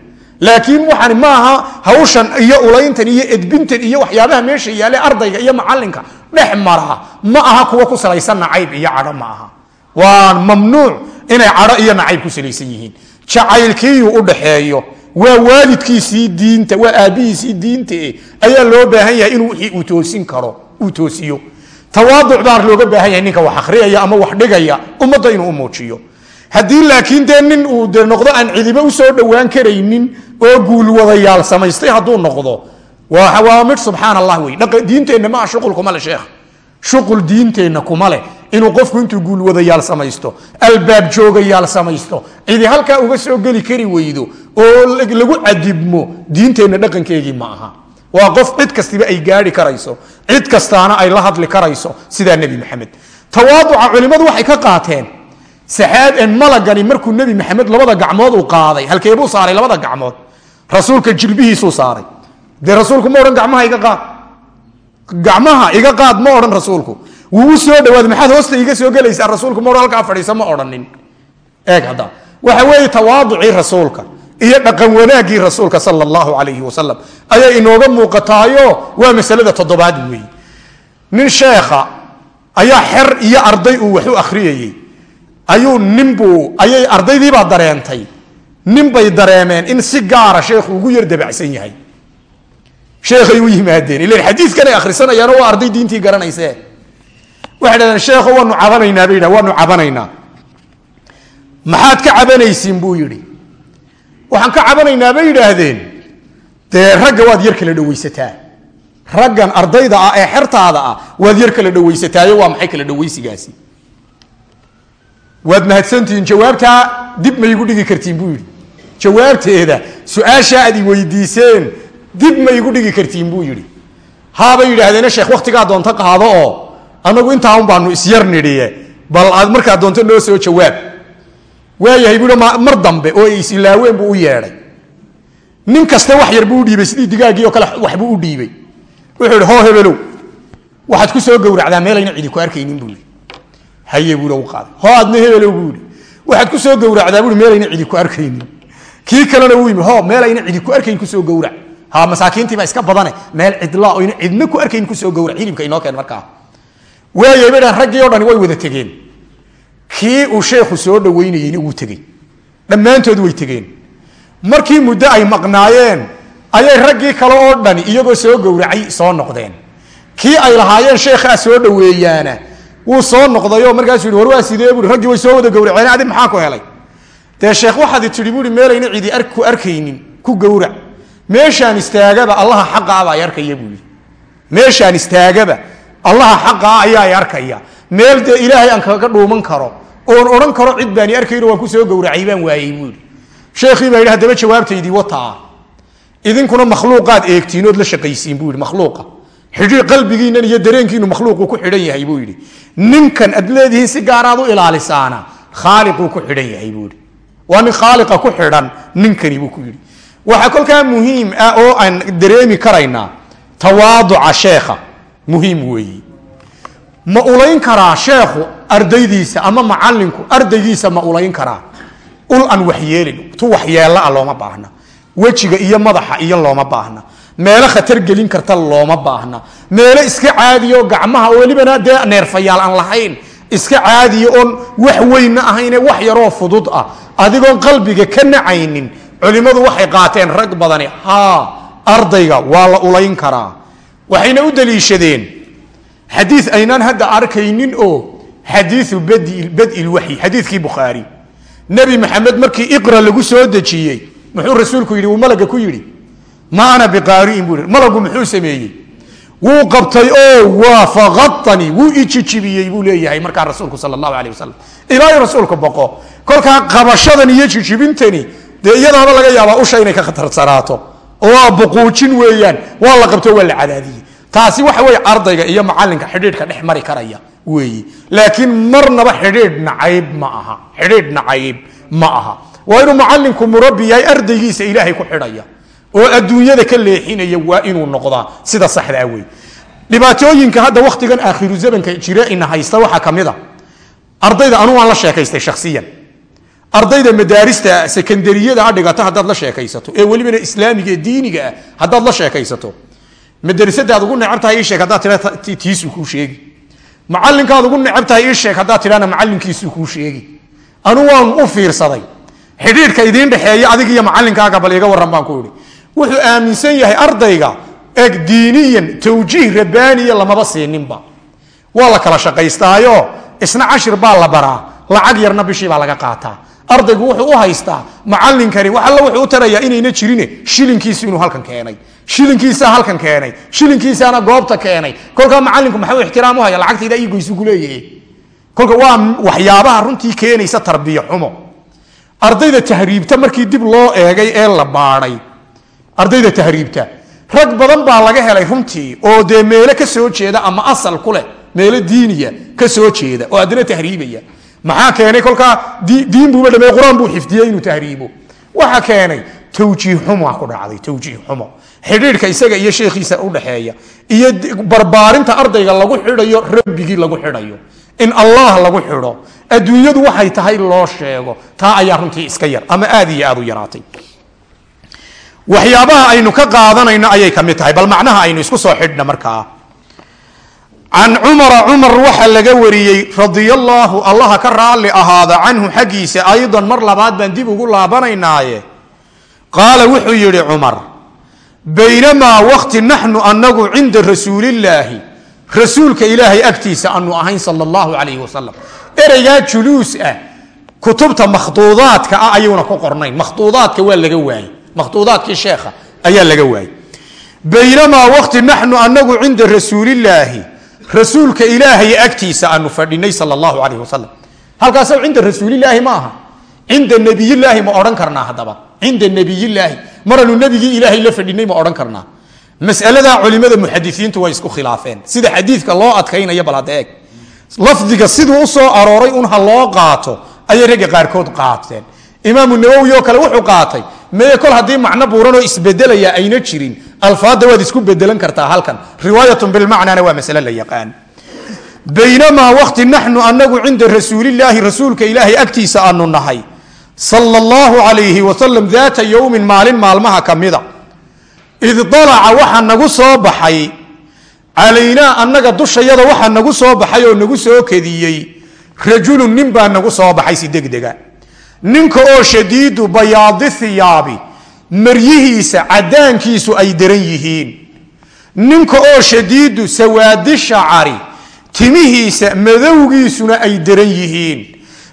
laakiin waxani maaha hawshan iyo ulayntan iyo edbintan iyo waxyaabaha meesha yaale ardayga iyo macalinka dhex mara ma aha kuwa ku salaysan nacayb iyo cadho ma aha. Waa mamnuuc inay cadho iyo nacayb ku salaysan yihiin. Jacaylkiiyuu u dhaxeeyo waa waalidkiisii diinta waa aabbihiisii diintae ayaa loo baahan yahay inuu wixii uu toosin karo uu toosiyo. Tawaaduc baa looga baahan yahay ninka wax akhriyaya ama wax dhigaya ummadda inuu u muujiyo haddii laakiin dee nin uu de noqdo aan cidiba u soo dhowaan karaynin oo guulwadayaal samaystay hadduu noqdo waa mid subxaan allah wey diinteenna maa shuqul kuma le sheekh. Shuqul diinteenna kuma leh inuu qofku intuu guulwadayaal samaysto albaab joogayaal samaysto cidi halkaa uga soo geli kari weydo oo lagu cadibmo diinteenna dhaqankeegii ma aha. Waa qof cid kastiba ay gaari karayso cid kastaana ay la hadli karayso sidaa nebi maxamed. Tawaaduca culimmadu waxay ka qaateen saxaab malagani markuu nebi maxamed labada gacmood uu qaaday halkeebuu saaray labada gacmood? Rasuulka jilbihiisuu saaray. Dee rasuulku ma odhan gacmaha iga qaad? Gacmaha iga qaad ma odhan rasuulku. Wuu soo dhawaad maxaad hoosta iga soo gelaysaa? Rasuulku ma odhan halkaa fadhiisa ma odhanin eeg hadda. Waxa weeye tawaaducii rasuulka iyo dhaqan wanaaggii rasuulka sala allahu calayhi wasalam ayay inooga muuqataayo waa masalada toddobaad weeye nin sheekha ayaa xer iyo arday uu wax u akhriyayey ayuu ninbuu ayay ardaydiibaa dareentay. Nin bay dareemeen in si gaara sheekhu ugu yar dabacsan yahay. Sheekhay u yimaadeen. Ilan xadiidkanay akhrisanayaano waa arday diintii garanayse waxay dhahdeen sheekho waanu cabanaynaa bay yidhaha waanu cabanaynaa. Maxaad ka cabanaysiin buu yidhi. Waxaan ka cabanaynaa bay yidhaahdeen. Dee ragga waad yar kala dhawaysataa. Raggan ardayda ah ee xertaada ah waad yar kala dhawaysataayo waa maxay kala dhawaysigaasi waad mahadsantihiin jawaabtaa dib ma dhigi kartiin buu yidhi. Jawaabteeda su'aashaa aad i weydiiseen dib ma igu dhigi kartiin buu yidhi. Haabay yidhaahdeene sheekh wakhtigaa doonto qaado oo anagu intaan baanu isyar nidhiye bal aad markaa doonto noo soo jawaab. Waayahay buu mar dambe oo ay isilaaween buu u yeedhay. Nin kaste wax yar buu u dhiibay sidii digaaggii oo kale waxbuu u dhiibay. Wuxuu yidhi hoo hebelow waxaad ku soo gowracdaa meelayna cidi ku arkaynin buu yidhi haye buu lagu qaaday. Hoo adna buu waxaad ku soo gowracdaa buu meelayna cidi ku arkaynin. Kii kalena wuu yimi hoo meelayna cidi ku arkayn ku soo gowrac. Ha masaakiintiiba iska badane meel cidlaa oyna cidna ku arkayn ku soo gowrac. Hilibka inoo keen markaa. Waayay bay dhahan raggii o way wada tegeen. Kii uu sheekhu soo dhaweynayeyna wuu tegey. Dhammaantood way tegeen. Markii muddo ay maqnaayeen ayay raggii kale oo dhani iyagoo soo gowracay soo noqdeen. Kii ay lahaayeen sheekhaa soo dhoweeyaana wuu soo noqdayo markaasuu yihi war waa sidee? buui raggii way soo wada gowraceen. Adi maxaa ku helay? Dee sheekh waxaad tidhi buui meelayna cidi ku arkaynin ku gowrac. Meeshaan istaagaba allaha xaqaaba ay arkaya buu yidhi. Meeshaan istaagaba allaha xaqaa ayaa ay meel dee ilaahay aan kaga dhuuman karo oon odhan karo cid baani arkayno waan ku soo gowracay baan waayey buu yidhi. Sheekhii baa yidhi haddaba jawaabtaydii wataa idinkuna makhluuqaad eegtiin la shaqaysiin buu yidhi makhluuqa. Xidhii qalbigiinan iyo dareenkiinu makhluuquu ku xidhan yahay buu yidhi ninkan aad leedihiin si gaaraad u ilaalisaana khaaliquu ku xidhan yahay buu yidhi. Waa nin khaaliqa ku xidhan ninkani buu ku yidhi. Waxaa kolkaa muhiim ah oo aan dareemi karaynaa tawaaduca sheekha muhiim weeyi. Ma ulayn karaa sheekhu ardaydiisa ama macalinku ardaygiisa ma ulayn karaa? Ul aan waxyeelin tu waxyeelaa looma baahna. Wejiga iyo madaxa iyo looma baahna meelo khatar gelin karta looma baahna. Meelo iska caadiyo gacmaha welibana dee neerfayaal aan lahayn. Iska caadiya oon wax weynna ahayne wax yaroo fudud ah. Adigoon qalbiga ka nacaynin culimmadu waxay qaateen rag badani haa ardayga waa la ulayn karaa. Waxayna u daliishadeen xadii aynaan hadda arkaynin oo xadiiu badilwaxyi xadiikii bukhaari. Nebi maxamed markii iqra lagu soo dejiyey muxuu rasuulku yidhi uu malaga ku yidhi ma ana biqaari'in buu yidhi malagu muxuu sameeyey? Wuu qabtay oo waa faqatanii wuu ijijibiyey buu leeyahay markaa rasuulku sal allahu aleh wasalam ilaahay rasuulku boqo. Kolkaa qabashadan iyo jijibintani dee iyadaaba laga yaabaa usha inay ka khatarsanaato oo waa buquujin weeyaan waa la qabto waa la cadaadiyey. Taasi waxa weye ardayga iyo macalinka xidhiidhka dhex mari karaya weeye laakiin marnaba xidhiidh nacayb ma aha xidhiidh nacayb ma aha. Waa inuu macalinku murabbi yahay ardaygiisa ilaahay ku xidhaya oo adduunyada ka leexinaya waa inuu noqdaa sida saxdaa wey dhibaatooyinka hadda wakhtigan aakhiru zamanka jira ina haysta waxaa ka mid a. Ardayda anuu aan la sheekaystay shakhsiyan. Ardayda madaarista sekondariyada a dhigata haddaad la sheekaysato. Ee welibana islaamiga ee diiniga ah haddaad la sheekaysato. Madrasadaad ugu necab tahay iisheeg haddaad tia tiisuu kuu sheegi. Macalinkaad ugu necab tahay iisheeg haddaad tidhana macalinkiisuu kuu sheegi. Anu waan u fiirsaday. Xidhiidhka idiin dhexeeya adig macalinkaaga bal iga warran baan ku idhi wuxuu aaminsan yahay ardayga eg diiniyan tawjiih rabbaaniya lamaba siininba. Waa la kala shaqaystaayo isna cashir baa la baraa lacag yarna bishii baa laga qaataa. Ardaygu wuxuu u haystaa macalinkani wax alla wuxuu u tarayaa inayna jirine shilinkiisu inuu halkan keenay shilinkiisaa halkan keenay shilinkiisaana goobta keenay. Kolkaa macalinku maxuu ixtiraam u haya lacagtayda ii goysu kuleeyahay kolka waa waxyaabaha runtii keenaysa tarbiya xumo. Ardayda tahriibta markii dib loo eegay ee la baadhay ardayda tahriibta rag badan baa laga helay runtii oo dee meelo ka soo jeeda ama asal ku leh meelo diiniya ka soo jeeda oo haddana tahriibaya. Maxaa keenay kolkaa? Diin buuba dhame qur'aan buu xifdiyey inuu tahriibo. Waxa keenay tawjiih xumaa ku dhacday tawjiih xumo. Xidhiidhka isaga iyo sheekhiisa udhaxeeya iyo barbaarinta ardayga lagu xidhayo rabbigii lagu xidhayo. In allah lagu xidho. Adduunyadu waxay tahay loo sheego. Taa ayaa runtii iska yar ama aad iyo aad u yaraatay waxyaabaha aynu ka qaadanayno ayay ka mid tahay bal macnaha aynu isku soo xidhna markaa can cumara cumar waxaa laga wariyey radia allaahu allaha ka raalli ahaada canhu xaggiisa aydan mar labaad baan dib ugu laabanaynaaye qaala wuxuu yidhi cumar baynamaa wakti naxnu anagu cinda rasuulillaahi rasuulka ilaahay agtiisa anu ahayn sal allahu calayhi wasalam. Ereygaa juluus ah kutubta makhduudaadka ah ayuuna ku qornayn makhduudaadka waa laga waayey makhduudaadkii sheekha ayaa laga waayey baynamaa wakti naxnu anagu cinda rasuulillaahi rasuulka ilaahay agtiisa aanu fadhinay sal allahu calayh wasalam halkaas cinda rasuulilaahi ma aha cinda nebiyilaahi ma odhan karnaa haddaba cinda nebiyilaahi maranu nebigii ilaahay la fadhinay ma odhan karnaa masaladaa culimada muxadisiintu way isku khilaafeen sida xadiidka loo adkaynaya bal hadda eeg lafdiga siduu u arooray un ha loo qaato ayay ragga qaarkood qaateen imaamu nawowi oo kale wuxuu qaatay meye kol haddii macno buuranoo isbedelaya ayna jirin alfaadda waad isku bedelan kartaa halkan. Riwaayatun bilmacnana waa masale la yaqaan. Baynamaa wakti naxnu anagu cinda rasuulilaahi rasuulka ilaahay agtiisa aanu nahay. Sala allahu calayhi wasalam daata yowmin maalin maalmaha ka mida. Id dalaca waxa nagu soo baxay. Calaynaa annaga dushayada waxa nagu soo baxay oo nagu soo kadiyey rajulun nin baa nagu soo baxay si degdega ninka oo shadiidu bayaadi hiyaabi maryihiisa cadaankiisu ay daran yihiin. Ninka oo shadiidu sawaadi shacari timihiisa madowgiisuna ay daran yihiin.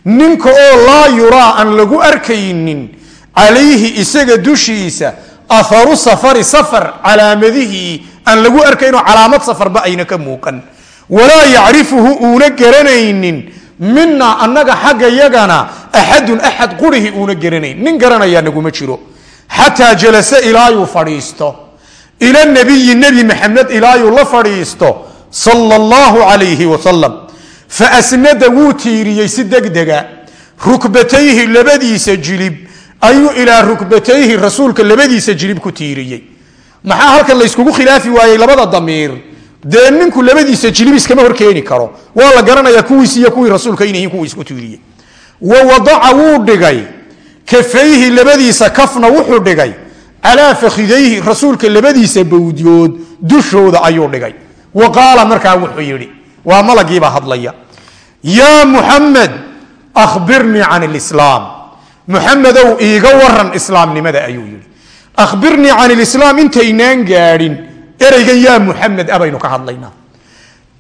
Ninka oo laa yuraa aan lagu arkaynin calayhi isaga dushiisa aharu safari safar calaamadihii aan lagu arkaynoo calaamad safarba ayna ka muuqan. Walaa yacrifuhu uuna garanaynin mina annaga xagga yagana axadun axad qurihii uuna garanayn nin garanayaa naguma jiro. Xataa jalasa ilaayuu fadhiisto. Ila nabiyi nebi maxamed ilaayuu la fadhiisto sala allahu calayhi wasalam faasnada wuu tiiriyey si degdega. Rukbatayhi labadiisa jilib. Ayuu ilaa rukbatayhi rasuulka labadiisa jilib ku tiiriyey. Maxaa halkan layskugu khilaafi waayey labada damiir dee ninku labadiisa jilib iskama horkeeni karo. Waa la garanayaa kuwiis iyo kuwii rasuulka inay kuwa isku tiiriyey wa wadaca wuu dhigay. Kafayhi labadiisa kafna wuxuu dhigay. Calaa fakhidayhi rasuulka labadiisa bawdyood dushooda ayuu dhigay. Wa qaala markaa wuxuu yidhi waa malagiibaa hadlaya. Yaa muxamed ahbirnii can lislaam muxamedow iiga waran islaamnimada ayuu yidhi. Ahbirnii can lislaam intaynaan gaadhin ereygan yaa muxamed abaynu ka hadlaynaa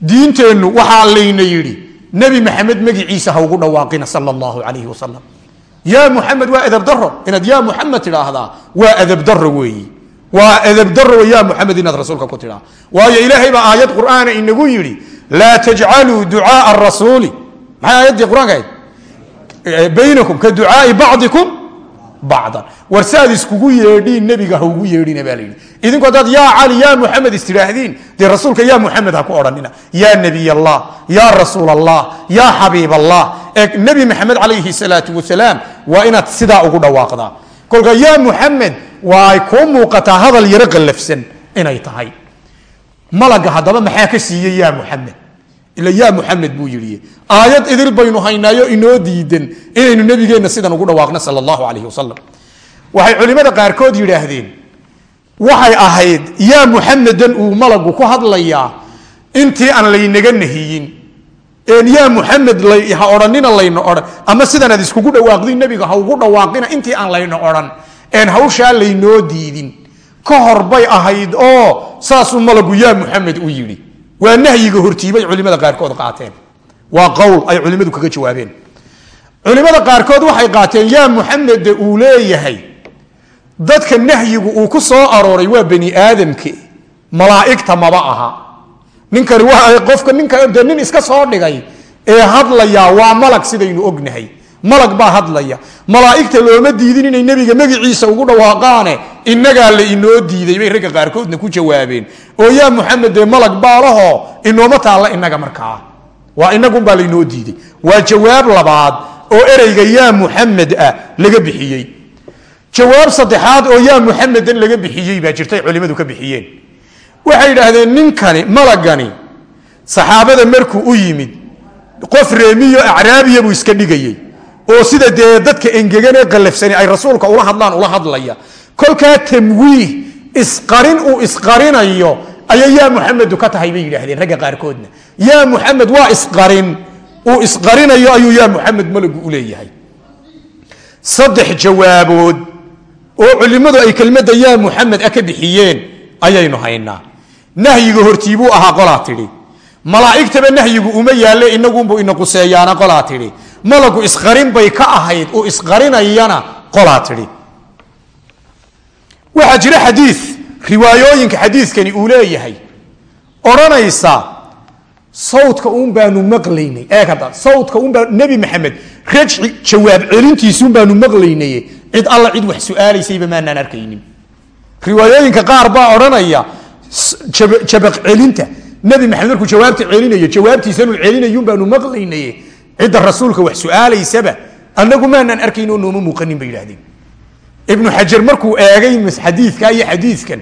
diinteennu waxaa layna yidhi nebi maxamed magiciisa ha ugu dhawaaqina sal allahu alayhi wasalam yaa muxamed waa edabdaro inaad yaa muxamed tidhaahdaa waa edabdaro weeyi. Waa edabdaro yaa muxamed inaad rasuulka ku tidhaa waayo ilaahay baa aayad qur'aana inagu yidhi laa tajcaluu ducaaa rasuuli maxay aayaddii qur'aanka ahayd? Baynakum ka ducaai bacdikum bacdan. War si aad iskugu yeedhiin nebiga ha ugu yeedhina baa layidhi. Idinku haddaad yaa cali yaa muxamed istidhaahdiin dee rasuulka yaa muxamed ha ku odhanina. Yaa nebiy allah yaa rasuul allah yaa xabiib allah ee nebi maxamed calayhi salaatu wasalaam waa inaad sidaa ugu dhawaaqdaa. Kolka yaa muxamed waa ay kuu muuqataa hadal yaro qallafsan inay tahay. Malaga haddaba maxaa ka siiyey yaa muxamed ila yaa muxamed buu yidhi aayad idil baynu haynaayo inoo diidan inaynu nebigeenna sidan ugu dhawaaqno sal allahu calayhi wasalam waxay culimmada qaarkood yidhaahdeen waxay ahayd yaa muxamedan uu malagu ku hadlayaa intii aan laynaga nahiyin. Yaa muxamed ha odhanina layna odhan. Ama sidanaad iskugu dhawaaqdin nebiga ha ugu dhawaaqina intii aan layna odhan. Een hawshaa laynoo diidin. Ka hor bay ahayd oo saasuu malagu yaa muxamed u yidhi waa nahyiga hortiibay culimada qaarkood qaateen. Waa qowl ay culimmadu kaga jawaabeen. Culimada qaarkood waxay qaateen yaa muxameda uu leeyahay dadka nahyigu uu ku soo arooray waa bani aadamke malaaigta maba aha. Ninkani waa qofka ninka de nin iska soo dhigay ee hadlayaa waa malag sidaynu ognahay malag baa hadlaya. Malaaigta looma diidin inay nebiga magiciisa ugu dhawaaqaane. Inagaa la inoo diiday bay ragga qaarkoodna ku jawaabeen. Oo yaa muxamed dee malag baalaho inooma taalla inaga markaa. Waa inagunbaa lainoo diiday. Waa jawaab labaad oo ereyga yaa muxamed ah laga bixiyey. Jawaab saddexaad oo yaa muxamedan laga bixiyey baa jirtay culimmadu ka bixiyeen. Waxay yidhaahdeen ninkani malagani. Saxaabada markuu u yimid qof reemiyo acraabiya buu iska dhigayey oo sida dee dadka engegan ee qallafsani ay rasuulka ula hadlaan ula hadlaya. Kolkaa tamwiih isqarin uu isqarinayo ayay yaa muxamedu ka tahay bay yidhaahdeen ragga qaarkoodna. Yaa muxamed waa isqarin uu isqarinayo ayuu yaa muxamed malagu u leeyahay. Saddex jawaabood oo culimmadu ay kelmadda yaa muxamed a ka bixiyeen ayaynu haynaa. Nahyiga hortiibuu ahaa qolaa tidhi. Malaa'igtaba nahyigu uma yaalle inagunbuu ina quseeyaana qolaa tidhi malagu isqarin bay ka ahayd uu isqarinayana qolaa tidhi. Waxaa jira xadii riwaayooyinka xadiidkani uu leeyahay. Odhanaysa sawdka uun baanu maqlaynay. Eeg hadda sawdka unbaa nebi maxamed rajci jawaab celintiisuun baanu maqlaynaye cid alla cid wax su'aalaysayba maanaan arkaynin. Riwaayooyinka qaar baa odhanaya jabaq celinta. Nebi maxamed markuu jawaabta celinayo jawaabtiisanuu celinayun baanu maqlaynaye cidda rasuulka wax su'aalaysaba anagu maanaan arkayn oo nooma muuqanin bay yidhahdeen ibnu xajar markuu eegay xadiidka iyo xadiidkan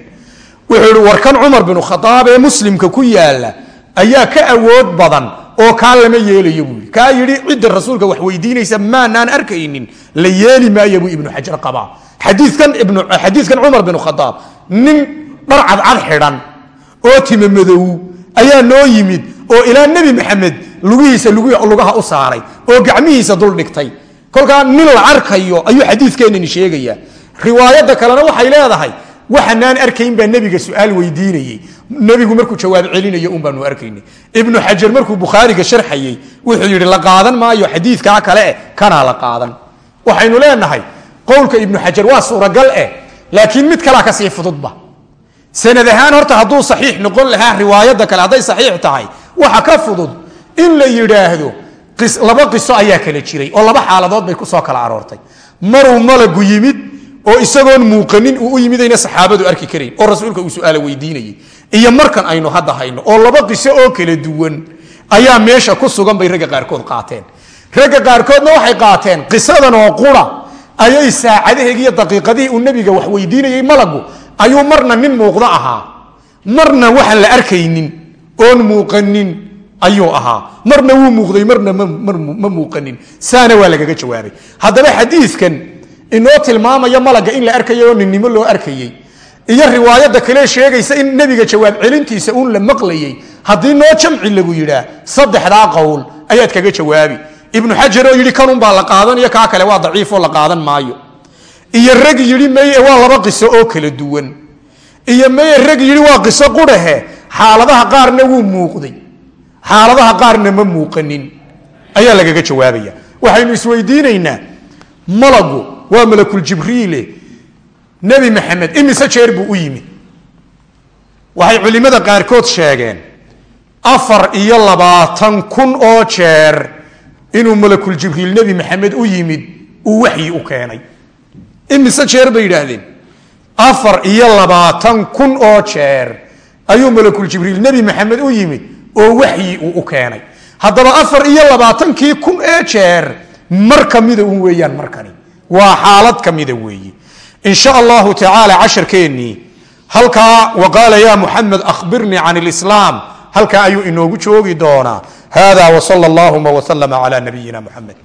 wuxuu yihi warkan cumar binu khadaab ee muslimka ku yaalla ayaa ka awood badan oo kaa lama yeelayo buu yidhi. Kaa yidhi cidda rasuulka wax weydiinaysa maanaan arkaynin la yeeli maayo buu ibnu xajar qabaa. Xadiikan xadiidkan cumar binu khadaab nin dhar cadcad xidhan oo tima madow ayaa noo yimid oo ilaa nebi maxamed lugihiisa lugaha u saaray oo gacmihiisa dul dhigtay. Kolkaa nin la arkayo ayuu xadiikeenani sheegaya riwaayada kalena waxay leedahay waxanaan arkayn baa nebiga su'aal weydiinayey. Nebigu markuu jawaab celinayo un baanu ibnu xajar markuu bukhaariga sharxayey wuxuu yidhi la qaadan maayo xadiidkaa kale eh kanaa la qaadan. Waxaynu leenahay qowlka ibnu xajar waa suuragal eh laakiin mid kalaa ka sii fududba. Sanad ahaan horta hadduu saxiix noqon lahaa riwaayada kale hadday saxiix tahay waxa ka fudud in la yidhaahdo laba qiso ayaa kala jiray oo laba xaaladood bay ku soo kala aroortay. Maruu malagu yimid oo isagoon muuqanin uu u yimidayna saxaabadu arki karayn oo rasuulka uu su'aala weydiinayay. Iyo markan aynu hadda hayno oo laba qiso oo kala duwan ayaa meesha ku sugan bay ragga qaarkood qaateen. Ragga qaarkoodna waxay qaateen qisadan oo qura ayay saacadaheegi iyo daqiiqadihii uu nebiga wax weydiinayay malagu ayuu marna nin muuqdo ahaa. Marna waxaan la arkaynin oon muuqanin ayuu ahaa. Marna wuu muuqday marna ma muuqanin. Saana waa lagaga jawaabay haddaba xadiiskan inoo tilmaamaya malaga in la arkayay oo ninnimo loo arkayey iyo riwaayada kale sheegaysa in nebiga jawaab celintiisa uun la maqlayey haddii noo jamci lagu yidhaa saddexdaa qowl ayaad kaga jawaabi. Ibnu xajar oo yidhi kanunbaa la qaadanaya kaa kale waa daciifoo la qaadan maayo. Iyo rag yidhi meye waa laba qiso oo kala duwan. Iyo meye rag yidhi waa qiso qurahe xaaladaha qaarna wuu muuqday xaaladaha qaarna ma muuqanin. Ayaa lagaga jawaabaya. Waxaynu isweydiinaynaa malagu waa malakuljibriile nebi maxamed imise jeer buu u yimid. Waxay culimmada qaarkood sheegeen afar iyo labaatan kun oo jeer inuu malakuljibriil nebi maxamed u yimid uu waxyi u keenay. Imise jeer bay yidhaahdeen? Afar iyo labaatan kun oo jeer ayuu malakuljibriil nebi maxamed u yimid oo waxyi uu u keenay. Haddaba afar iyo labaatankii kun ee jeer mar kamida un weeyaan markani. Waa xaalad kamida weeye in sha allahu tacaala casharkeennii halkaa waqaala ya muxamed akhbirnii can lislaam halkaa ayuu inoogu joogi doonaa. Hada wsala allahuma wslama cala nabiyina muxamed